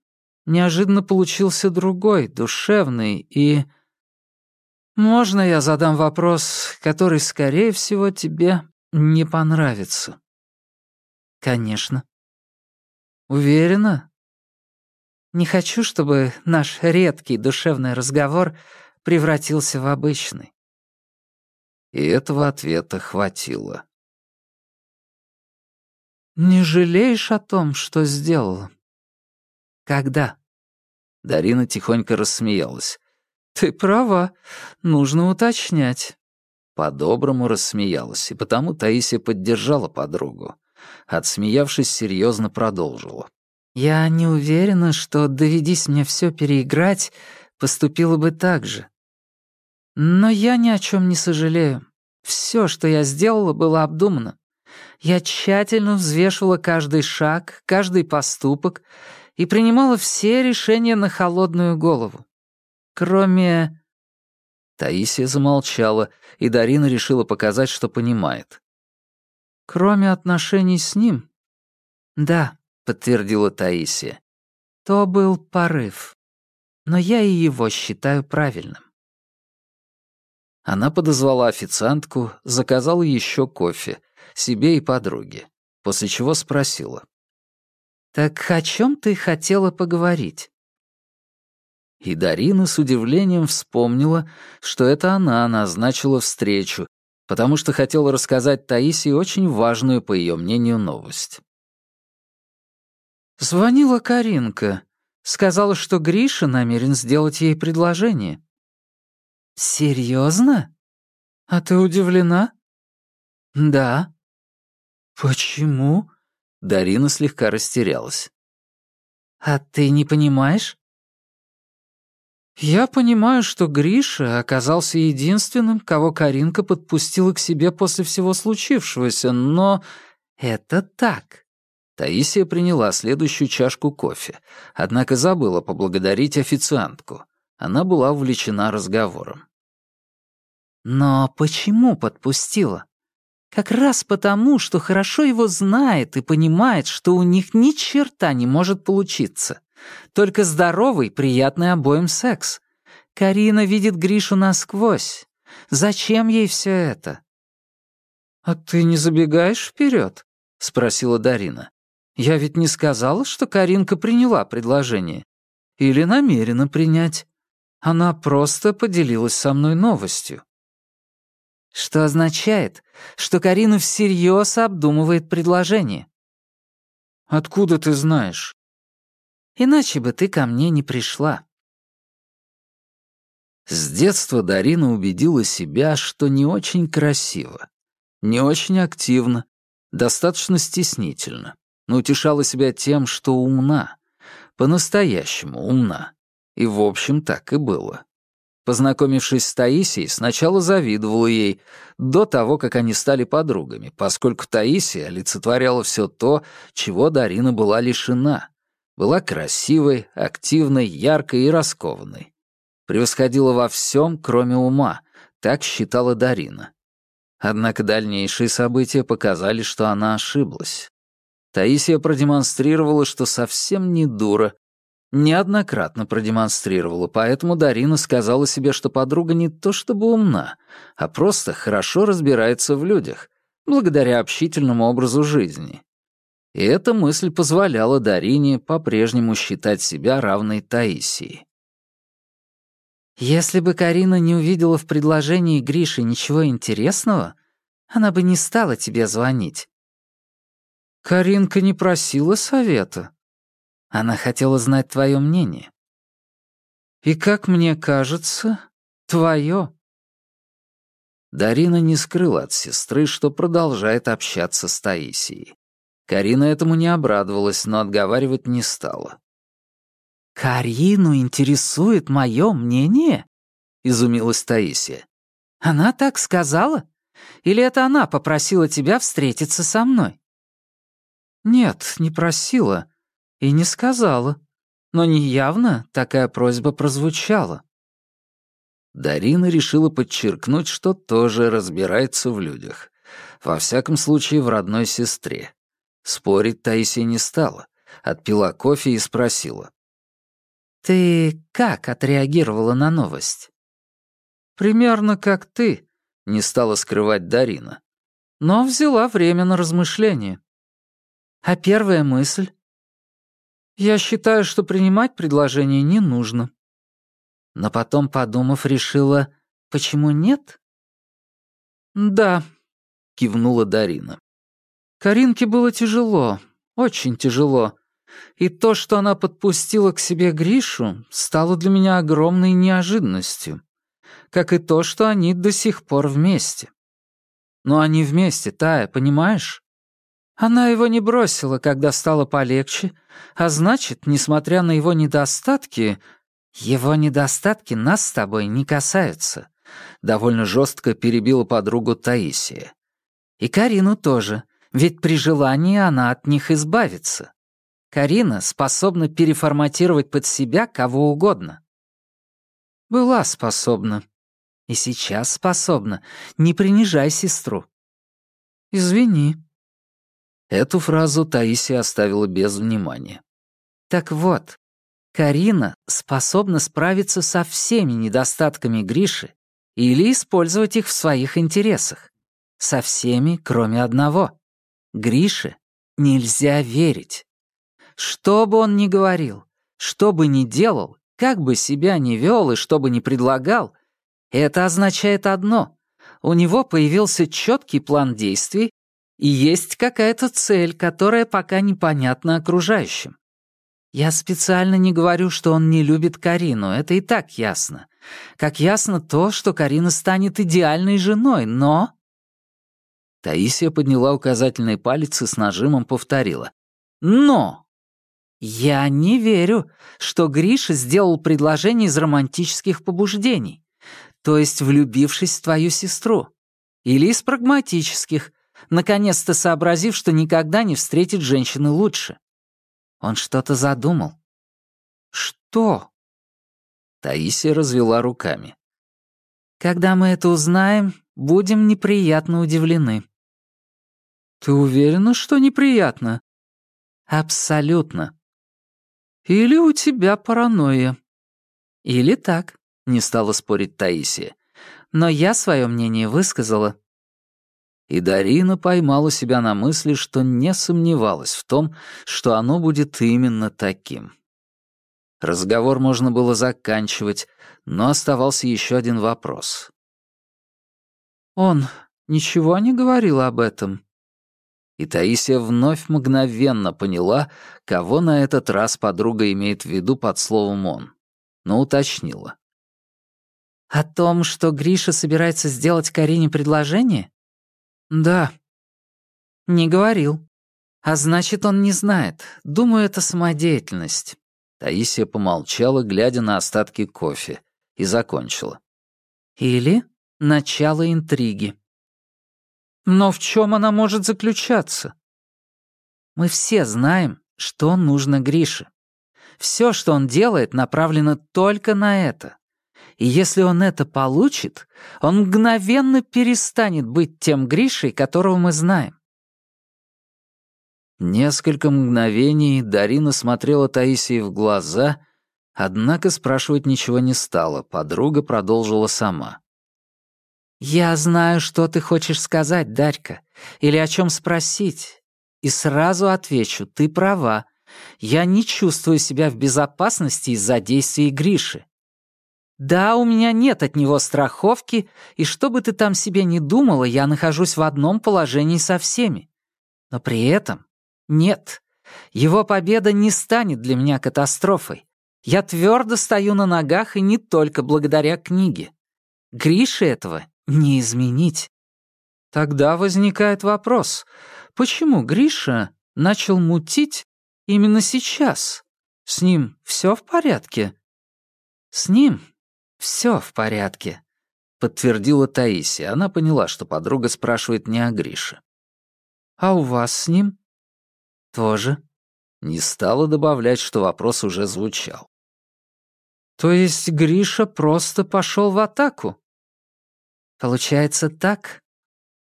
неожиданно получился другой, душевный и... Можно я задам вопрос, который, скорее всего, тебе не понравится? Конечно. Уверена? Не хочу, чтобы наш редкий душевный разговор превратился в обычный. И этого ответа хватило. Не жалеешь о том, что сделала? Когда? Дарина тихонько рассмеялась. Ты права, нужно уточнять. По-доброму рассмеялась, и потому Таисия поддержала подругу. Отсмеявшись, серьезно продолжила. «Я не уверена, что, доведись мне все переиграть, поступила бы так же. Но я ни о чем не сожалею. Все, что я сделала, было обдумано. Я тщательно взвешивала каждый шаг, каждый поступок и принимала все решения на холодную голову. Кроме... Таисия замолчала, и Дарина решила показать, что понимает. «Кроме отношений с ним?» «Да», — подтвердила Таисия. «То был порыв. Но я и его считаю правильным». Она подозвала официантку, заказала еще кофе, себе и подруге, после чего спросила. «Так о чем ты хотела поговорить?» И Дарина с удивлением вспомнила, что это она назначила встречу, потому что хотела рассказать Таисии очень важную, по ее мнению, новость. Звонила Каринка. Сказала, что Гриша намерен сделать ей предложение. «Серьезно? А ты удивлена?» «Да». «Почему?» Дарина слегка растерялась. «А ты не понимаешь?» «Я понимаю, что Гриша оказался единственным, кого Каринка подпустила к себе после всего случившегося, но это так». Таисия приняла следующую чашку кофе, однако забыла поблагодарить официантку. Она была увлечена разговором. «Но почему подпустила? Как раз потому, что хорошо его знает и понимает, что у них ни черта не может получиться. Только здоровый, приятный обоим секс. Карина видит Гришу насквозь. Зачем ей все это? «А ты не забегаешь вперед? спросила Дарина. «Я ведь не сказала, что Каринка приняла предложение. Или намерена принять. Она просто поделилась со мной новостью». «Что означает, что Карина всерьез обдумывает предложение». «Откуда ты знаешь?» Иначе бы ты ко мне не пришла». С детства Дарина убедила себя, что не очень красиво, не очень активно, достаточно стеснительно, но утешала себя тем, что умна, по-настоящему умна. И в общем так и было. Познакомившись с Таисией, сначала завидовала ей, до того, как они стали подругами, поскольку Таисия олицетворяла все то, чего Дарина была лишена была красивой, активной, яркой и раскованной. Превосходила во всем, кроме ума, так считала Дарина. Однако дальнейшие события показали, что она ошиблась. Таисия продемонстрировала, что совсем не дура, неоднократно продемонстрировала, поэтому Дарина сказала себе, что подруга не то чтобы умна, а просто хорошо разбирается в людях, благодаря общительному образу жизни. И эта мысль позволяла Дарине по-прежнему считать себя равной Таисии. «Если бы Карина не увидела в предложении Гриши ничего интересного, она бы не стала тебе звонить». «Каринка не просила совета. Она хотела знать твое мнение». «И, как мне кажется, твое». Дарина не скрыла от сестры, что продолжает общаться с Таисией. Карина этому не обрадовалась, но отговаривать не стала. «Карину интересует мое мнение?» — изумилась Таисия. «Она так сказала? Или это она попросила тебя встретиться со мной?» «Нет, не просила и не сказала, но неявно такая просьба прозвучала». Дарина решила подчеркнуть, что тоже разбирается в людях. Во всяком случае, в родной сестре. Спорить Таисия не стала, отпила кофе и спросила. «Ты как отреагировала на новость?» «Примерно как ты», — не стала скрывать Дарина. «Но взяла время на размышление». «А первая мысль?» «Я считаю, что принимать предложение не нужно». Но потом, подумав, решила, почему нет? «Да», — кивнула Дарина. Каринке было тяжело, очень тяжело. И то, что она подпустила к себе Гришу, стало для меня огромной неожиданностью. Как и то, что они до сих пор вместе. Но они вместе, Тая, понимаешь? Она его не бросила, когда стало полегче, а значит, несмотря на его недостатки, его недостатки нас с тобой не касаются. Довольно жестко перебила подругу Таисия. И Карину тоже, ведь при желании она от них избавится. Карина способна переформатировать под себя кого угодно. Была способна. И сейчас способна. Не принижай сестру. Извини. Эту фразу Таисия оставила без внимания. Так вот, Карина способна справиться со всеми недостатками Гриши или использовать их в своих интересах. Со всеми, кроме одного. Грише нельзя верить. Что бы он ни говорил, что бы ни делал, как бы себя ни вел и что бы ни предлагал, это означает одно — у него появился четкий план действий и есть какая-то цель, которая пока непонятна окружающим. Я специально не говорю, что он не любит Карину, это и так ясно. Как ясно то, что Карина станет идеальной женой, но... Таисия подняла указательный палец и с нажимом повторила. «Но!» «Я не верю, что Гриша сделал предложение из романтических побуждений, то есть влюбившись в твою сестру. Или из прагматических, наконец-то сообразив, что никогда не встретит женщины лучше. Он что-то задумал. Что? Таисия развела руками. Когда мы это узнаем, будем неприятно удивлены. Ты уверена, что неприятно? Абсолютно. Или у тебя паранойя. Или так, не стала спорить Таисия. Но я свое мнение высказала. И Дарина поймала себя на мысли, что не сомневалась в том, что оно будет именно таким. Разговор можно было заканчивать, но оставался еще один вопрос. «Он ничего не говорил об этом?» И Таисия вновь мгновенно поняла, кого на этот раз подруга имеет в виду под словом «он», но уточнила. «О том, что Гриша собирается сделать Карине предложение?» «Да». «Не говорил. А значит, он не знает. Думаю, это самодеятельность». Таисия помолчала, глядя на остатки кофе, и закончила. «Или начало интриги». Но в чем она может заключаться? Мы все знаем, что нужно Грише. Все, что он делает, направлено только на это. И если он это получит, он мгновенно перестанет быть тем Гришей, которого мы знаем. Несколько мгновений Дарина смотрела Таисии в глаза, однако спрашивать ничего не стала, подруга продолжила сама. «Я знаю, что ты хочешь сказать, Дарька, или о чем спросить. И сразу отвечу, ты права. Я не чувствую себя в безопасности из-за действий Гриши. Да, у меня нет от него страховки, и что бы ты там себе ни думала, я нахожусь в одном положении со всеми. Но при этом нет, его победа не станет для меня катастрофой. Я твердо стою на ногах и не только благодаря книге. Грише этого не изменить. Тогда возникает вопрос, почему Гриша начал мутить именно сейчас? С ним все в порядке? С ним все в порядке, подтвердила Таисия. Она поняла, что подруга спрашивает не о Грише. А у вас с ним? Тоже. Не стала добавлять, что вопрос уже звучал. То есть Гриша просто пошел в атаку? Получается так?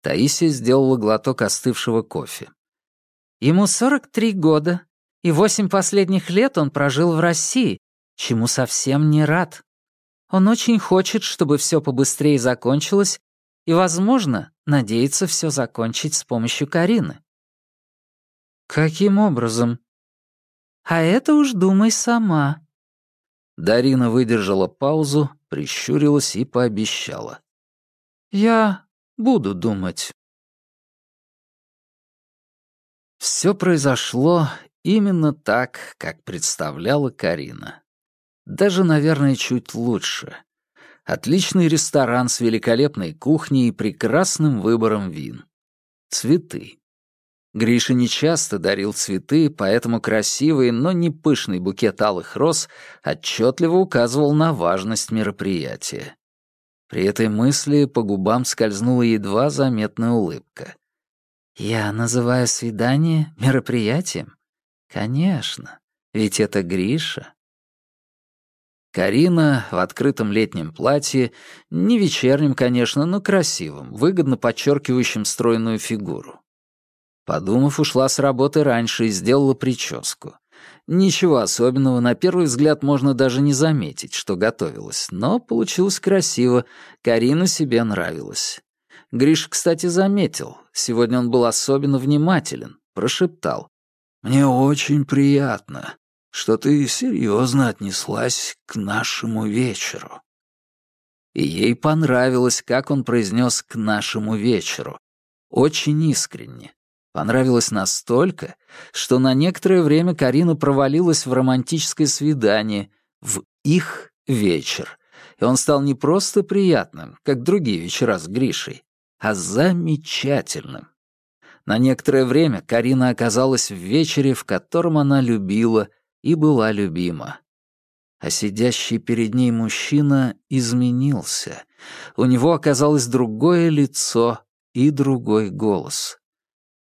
Таисия сделала глоток остывшего кофе. Ему 43 года, и восемь последних лет он прожил в России, чему совсем не рад. Он очень хочет, чтобы все побыстрее закончилось, и, возможно, надеется все закончить с помощью Карины. Каким образом? А это уж думай сама. Дарина выдержала паузу, прищурилась и пообещала. Я буду думать. Все произошло именно так, как представляла Карина. Даже, наверное, чуть лучше. Отличный ресторан с великолепной кухней и прекрасным выбором вин. Цветы. Гриша нечасто дарил цветы, поэтому красивый, но не пышный букет алых роз отчетливо указывал на важность мероприятия. При этой мысли по губам скользнула едва заметная улыбка. «Я называю свидание мероприятием? Конечно, ведь это Гриша». Карина в открытом летнем платье, не вечернем, конечно, но красивом, выгодно подчеркивающем стройную фигуру. Подумав, ушла с работы раньше и сделала прическу. Ничего особенного, на первый взгляд можно даже не заметить, что готовилась, но получилось красиво, Карина себе нравилась. Гриш, кстати, заметил, сегодня он был особенно внимателен, прошептал. «Мне очень приятно, что ты серьезно отнеслась к нашему вечеру». И ей понравилось, как он произнес «к нашему вечеру». Очень искренне. Понравилось настолько, что на некоторое время Карина провалилась в романтическое свидание, в их вечер. И он стал не просто приятным, как другие вечера с Гришей, а замечательным. На некоторое время Карина оказалась в вечере, в котором она любила и была любима. А сидящий перед ней мужчина изменился. У него оказалось другое лицо и другой голос.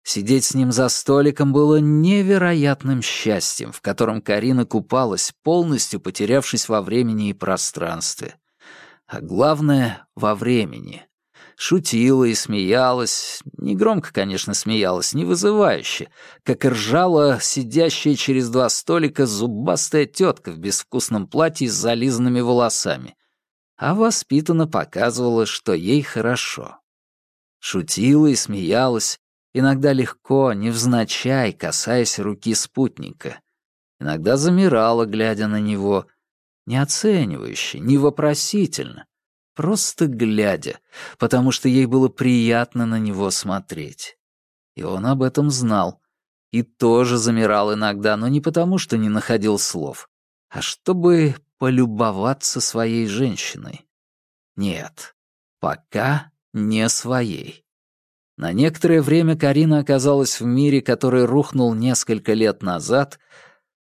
Сидеть с ним за столиком было невероятным счастьем, в котором Карина купалась, полностью потерявшись во времени и пространстве. А главное — во времени. Шутила и смеялась, негромко, конечно, смеялась, не вызывающе, как ржала сидящая через два столика зубастая тетка в безвкусном платье с зализанными волосами, а воспитанно показывала, что ей хорошо. Шутила и смеялась, иногда легко, невзначай, касаясь руки спутника. Иногда замирала, глядя на него, не оценивающе, не вопросительно, просто глядя, потому что ей было приятно на него смотреть. И он об этом знал. И тоже замирал иногда, но не потому, что не находил слов, а чтобы полюбоваться своей женщиной. Нет, пока не своей. На некоторое время Карина оказалась в мире, который рухнул несколько лет назад,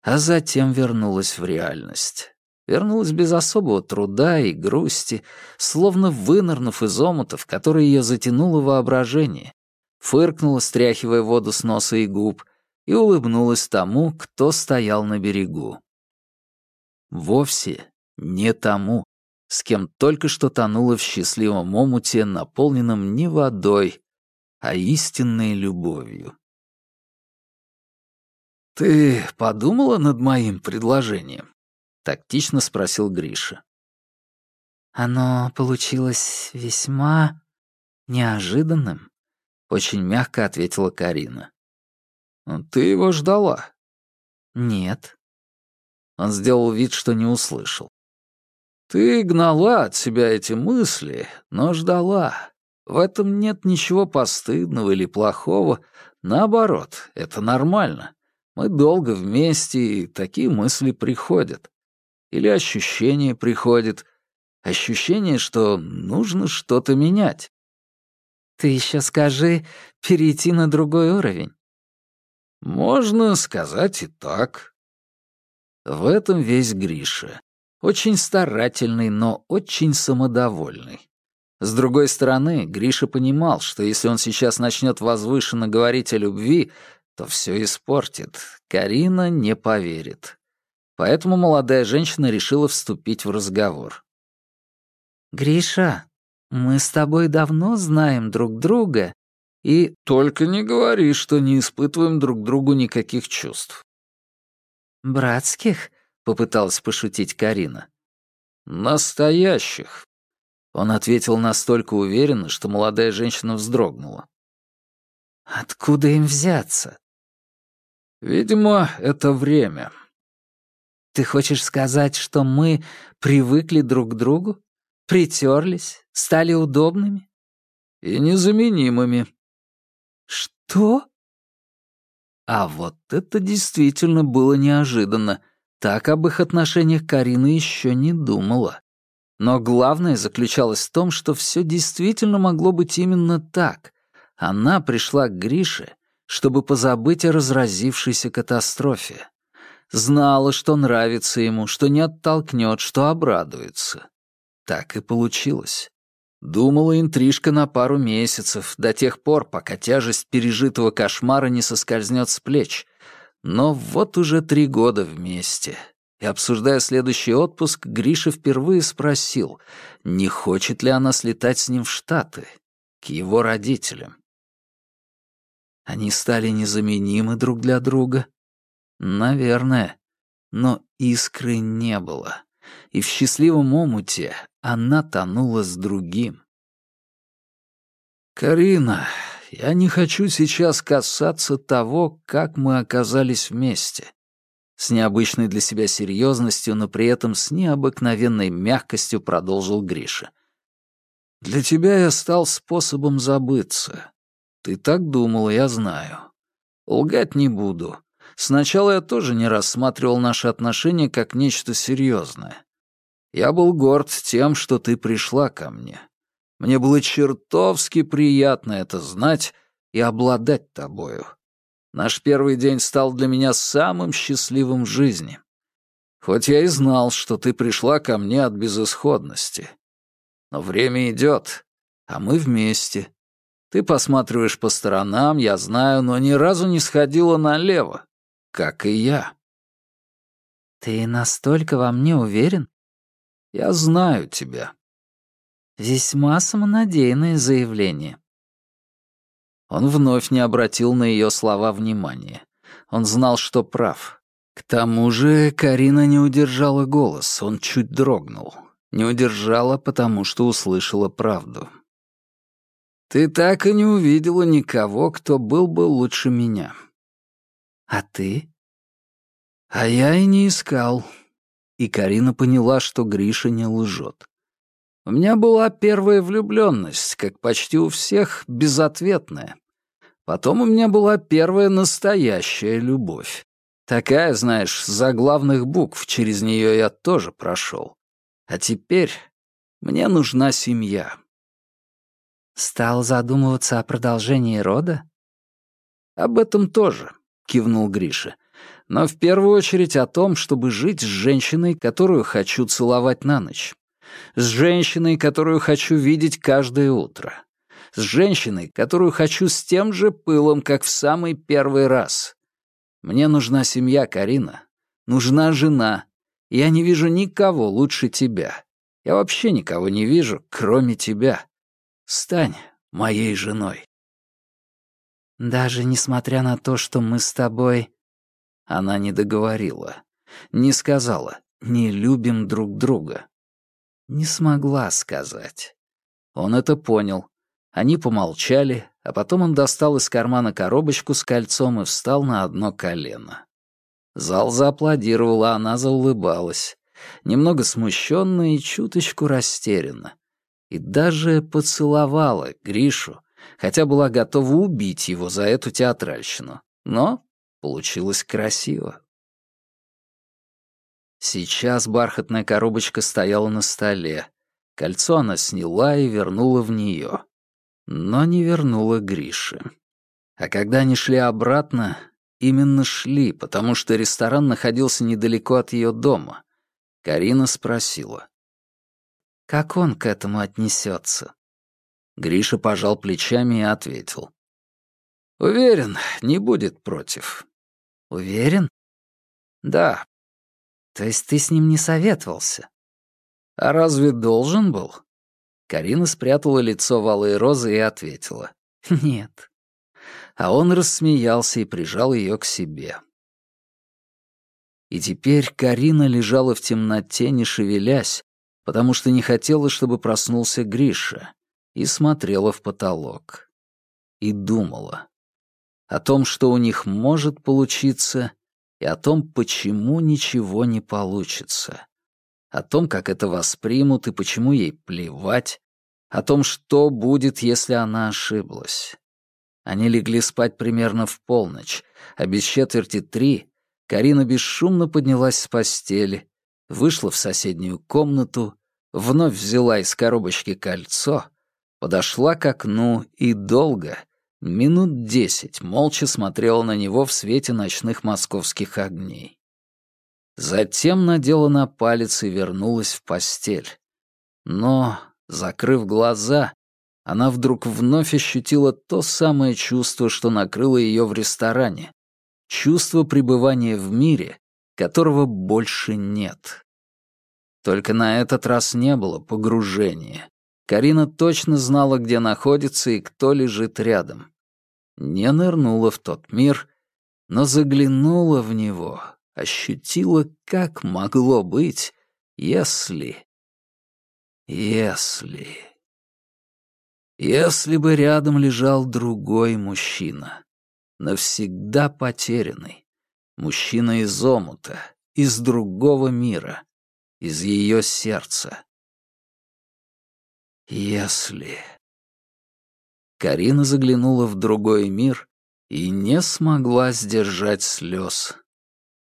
а затем вернулась в реальность. Вернулась без особого труда и грусти, словно вынырнув из омута, в который ее затянуло воображение, фыркнула, стряхивая воду с носа и губ, и улыбнулась тому, кто стоял на берегу. Вовсе не тому, с кем только что тонула в счастливом омуте, наполненном не водой, а истинной любовью. «Ты подумала над моим предложением?» — тактично спросил Гриша. «Оно получилось весьма неожиданным», — очень мягко ответила Карина. «Ты его ждала?» «Нет». Он сделал вид, что не услышал. «Ты гнала от себя эти мысли, но ждала. В этом нет ничего постыдного или плохого. Наоборот, это нормально. Мы долго вместе, и такие мысли приходят. Или ощущение приходит. Ощущение, что нужно что-то менять. Ты еще скажи, перейти на другой уровень. Можно сказать и так. В этом весь Гриша. Очень старательный, но очень самодовольный. С другой стороны, Гриша понимал, что если он сейчас начнет возвышенно говорить о любви, то все испортит. Карина не поверит. Поэтому молодая женщина решила вступить в разговор. «Гриша, мы с тобой давно знаем друг друга, и...» «Только не говори, что не испытываем друг другу никаких чувств». «Братских?» — попыталась пошутить Карина. «Настоящих», он ответил настолько уверенно, что молодая женщина вздрогнула. «Откуда им взяться?» «Видимо, это время». «Ты хочешь сказать, что мы привыкли друг к другу? Притерлись? Стали удобными?» «И незаменимыми». «Что?» А вот это действительно было неожиданно. Так об их отношениях Карина еще не думала. Но главное заключалось в том, что все действительно могло быть именно так. Она пришла к Грише, чтобы позабыть о разразившейся катастрофе. Знала, что нравится ему, что не оттолкнет, что обрадуется. Так и получилось. Думала интрижка на пару месяцев, до тех пор, пока тяжесть пережитого кошмара не соскользнет с плеч. Но вот уже три года вместе. И, обсуждая следующий отпуск, Гриша впервые спросил, не хочет ли она слетать с ним в Штаты, к его родителям. Они стали незаменимы друг для друга? Наверное. Но искры не было. И в счастливом омуте она тонула с другим. «Карина, я не хочу сейчас касаться того, как мы оказались вместе». С необычной для себя серьезностью, но при этом с необыкновенной мягкостью продолжил Гриша. «Для тебя я стал способом забыться. Ты так думал, я знаю. Лгать не буду. Сначала я тоже не рассматривал наши отношения как нечто серьезное. Я был горд тем, что ты пришла ко мне. Мне было чертовски приятно это знать и обладать тобою. Наш первый день стал для меня самым счастливым в жизни. Хоть я и знал, что ты пришла ко мне от безысходности. Но время идет, а мы вместе. Ты посматриваешь по сторонам, я знаю, но ни разу не сходила налево, как и я. Ты настолько во мне уверен? Я знаю тебя». Весьма самонадеянное заявление. Он вновь не обратил на ее слова внимания. Он знал, что прав. К тому же Карина не удержала голос, он чуть дрогнул. Не удержала, потому что услышала правду. «Ты так и не увидела никого, кто был бы лучше меня». «А ты?» «А я и не искал и Карина поняла, что Гриша не лжет. У меня была первая влюбленность, как почти у всех, безответная. Потом у меня была первая настоящая любовь. Такая, знаешь, за главных букв, через нее я тоже прошел. А теперь мне нужна семья. Стал задумываться о продолжении рода? Об этом тоже, кивнул Гриша но в первую очередь о том, чтобы жить с женщиной, которую хочу целовать на ночь. С женщиной, которую хочу видеть каждое утро. С женщиной, которую хочу с тем же пылом, как в самый первый раз. Мне нужна семья, Карина. Нужна жена. Я не вижу никого лучше тебя. Я вообще никого не вижу, кроме тебя. Стань моей женой. Даже несмотря на то, что мы с тобой она не договорила. Не сказала «не любим друг друга». Не смогла сказать. Он это понял. Они помолчали, а потом он достал из кармана коробочку с кольцом и встал на одно колено. Зал зааплодировал, а она заулыбалась. Немного смущенно и чуточку растерянно. И даже поцеловала Гришу, хотя была готова убить его за эту театральщину. Но Получилось красиво. Сейчас бархатная коробочка стояла на столе. Кольцо она сняла и вернула в нее. Но не вернула Грише. А когда они шли обратно, именно шли, потому что ресторан находился недалеко от ее дома. Карина спросила. «Как он к этому отнесется?» Гриша пожал плечами и ответил. «Уверен, не будет против. Уверен? Да. То есть ты с ним не советовался? А разве должен был? Карина спрятала лицо в алые розы и ответила. Нет. А он рассмеялся и прижал ее к себе. И теперь Карина лежала в темноте, не шевелясь, потому что не хотела, чтобы проснулся Гриша, и смотрела в потолок. И думала о том, что у них может получиться, и о том, почему ничего не получится. О том, как это воспримут и почему ей плевать. О том, что будет, если она ошиблась. Они легли спать примерно в полночь, а без четверти три Карина бесшумно поднялась с постели, вышла в соседнюю комнату, вновь взяла из коробочки кольцо, подошла к окну и долго, минут десять, молча смотрела на него в свете ночных московских огней. Затем надела на палец и вернулась в постель. Но, закрыв глаза, она вдруг вновь ощутила то самое чувство, что накрыло ее в ресторане. Чувство пребывания в мире, которого больше нет. Только на этот раз не было погружения. Карина точно знала, где находится и кто лежит рядом. Не нырнула в тот мир, но заглянула в него, ощутила, как могло быть, если... Если... Если бы рядом лежал другой мужчина, навсегда потерянный, мужчина из омута, из другого мира, из ее сердца. Если... Карина заглянула в другой мир и не смогла сдержать слез.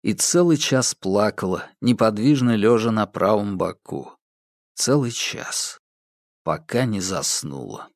И целый час плакала, неподвижно лежа на правом боку. Целый час, пока не заснула.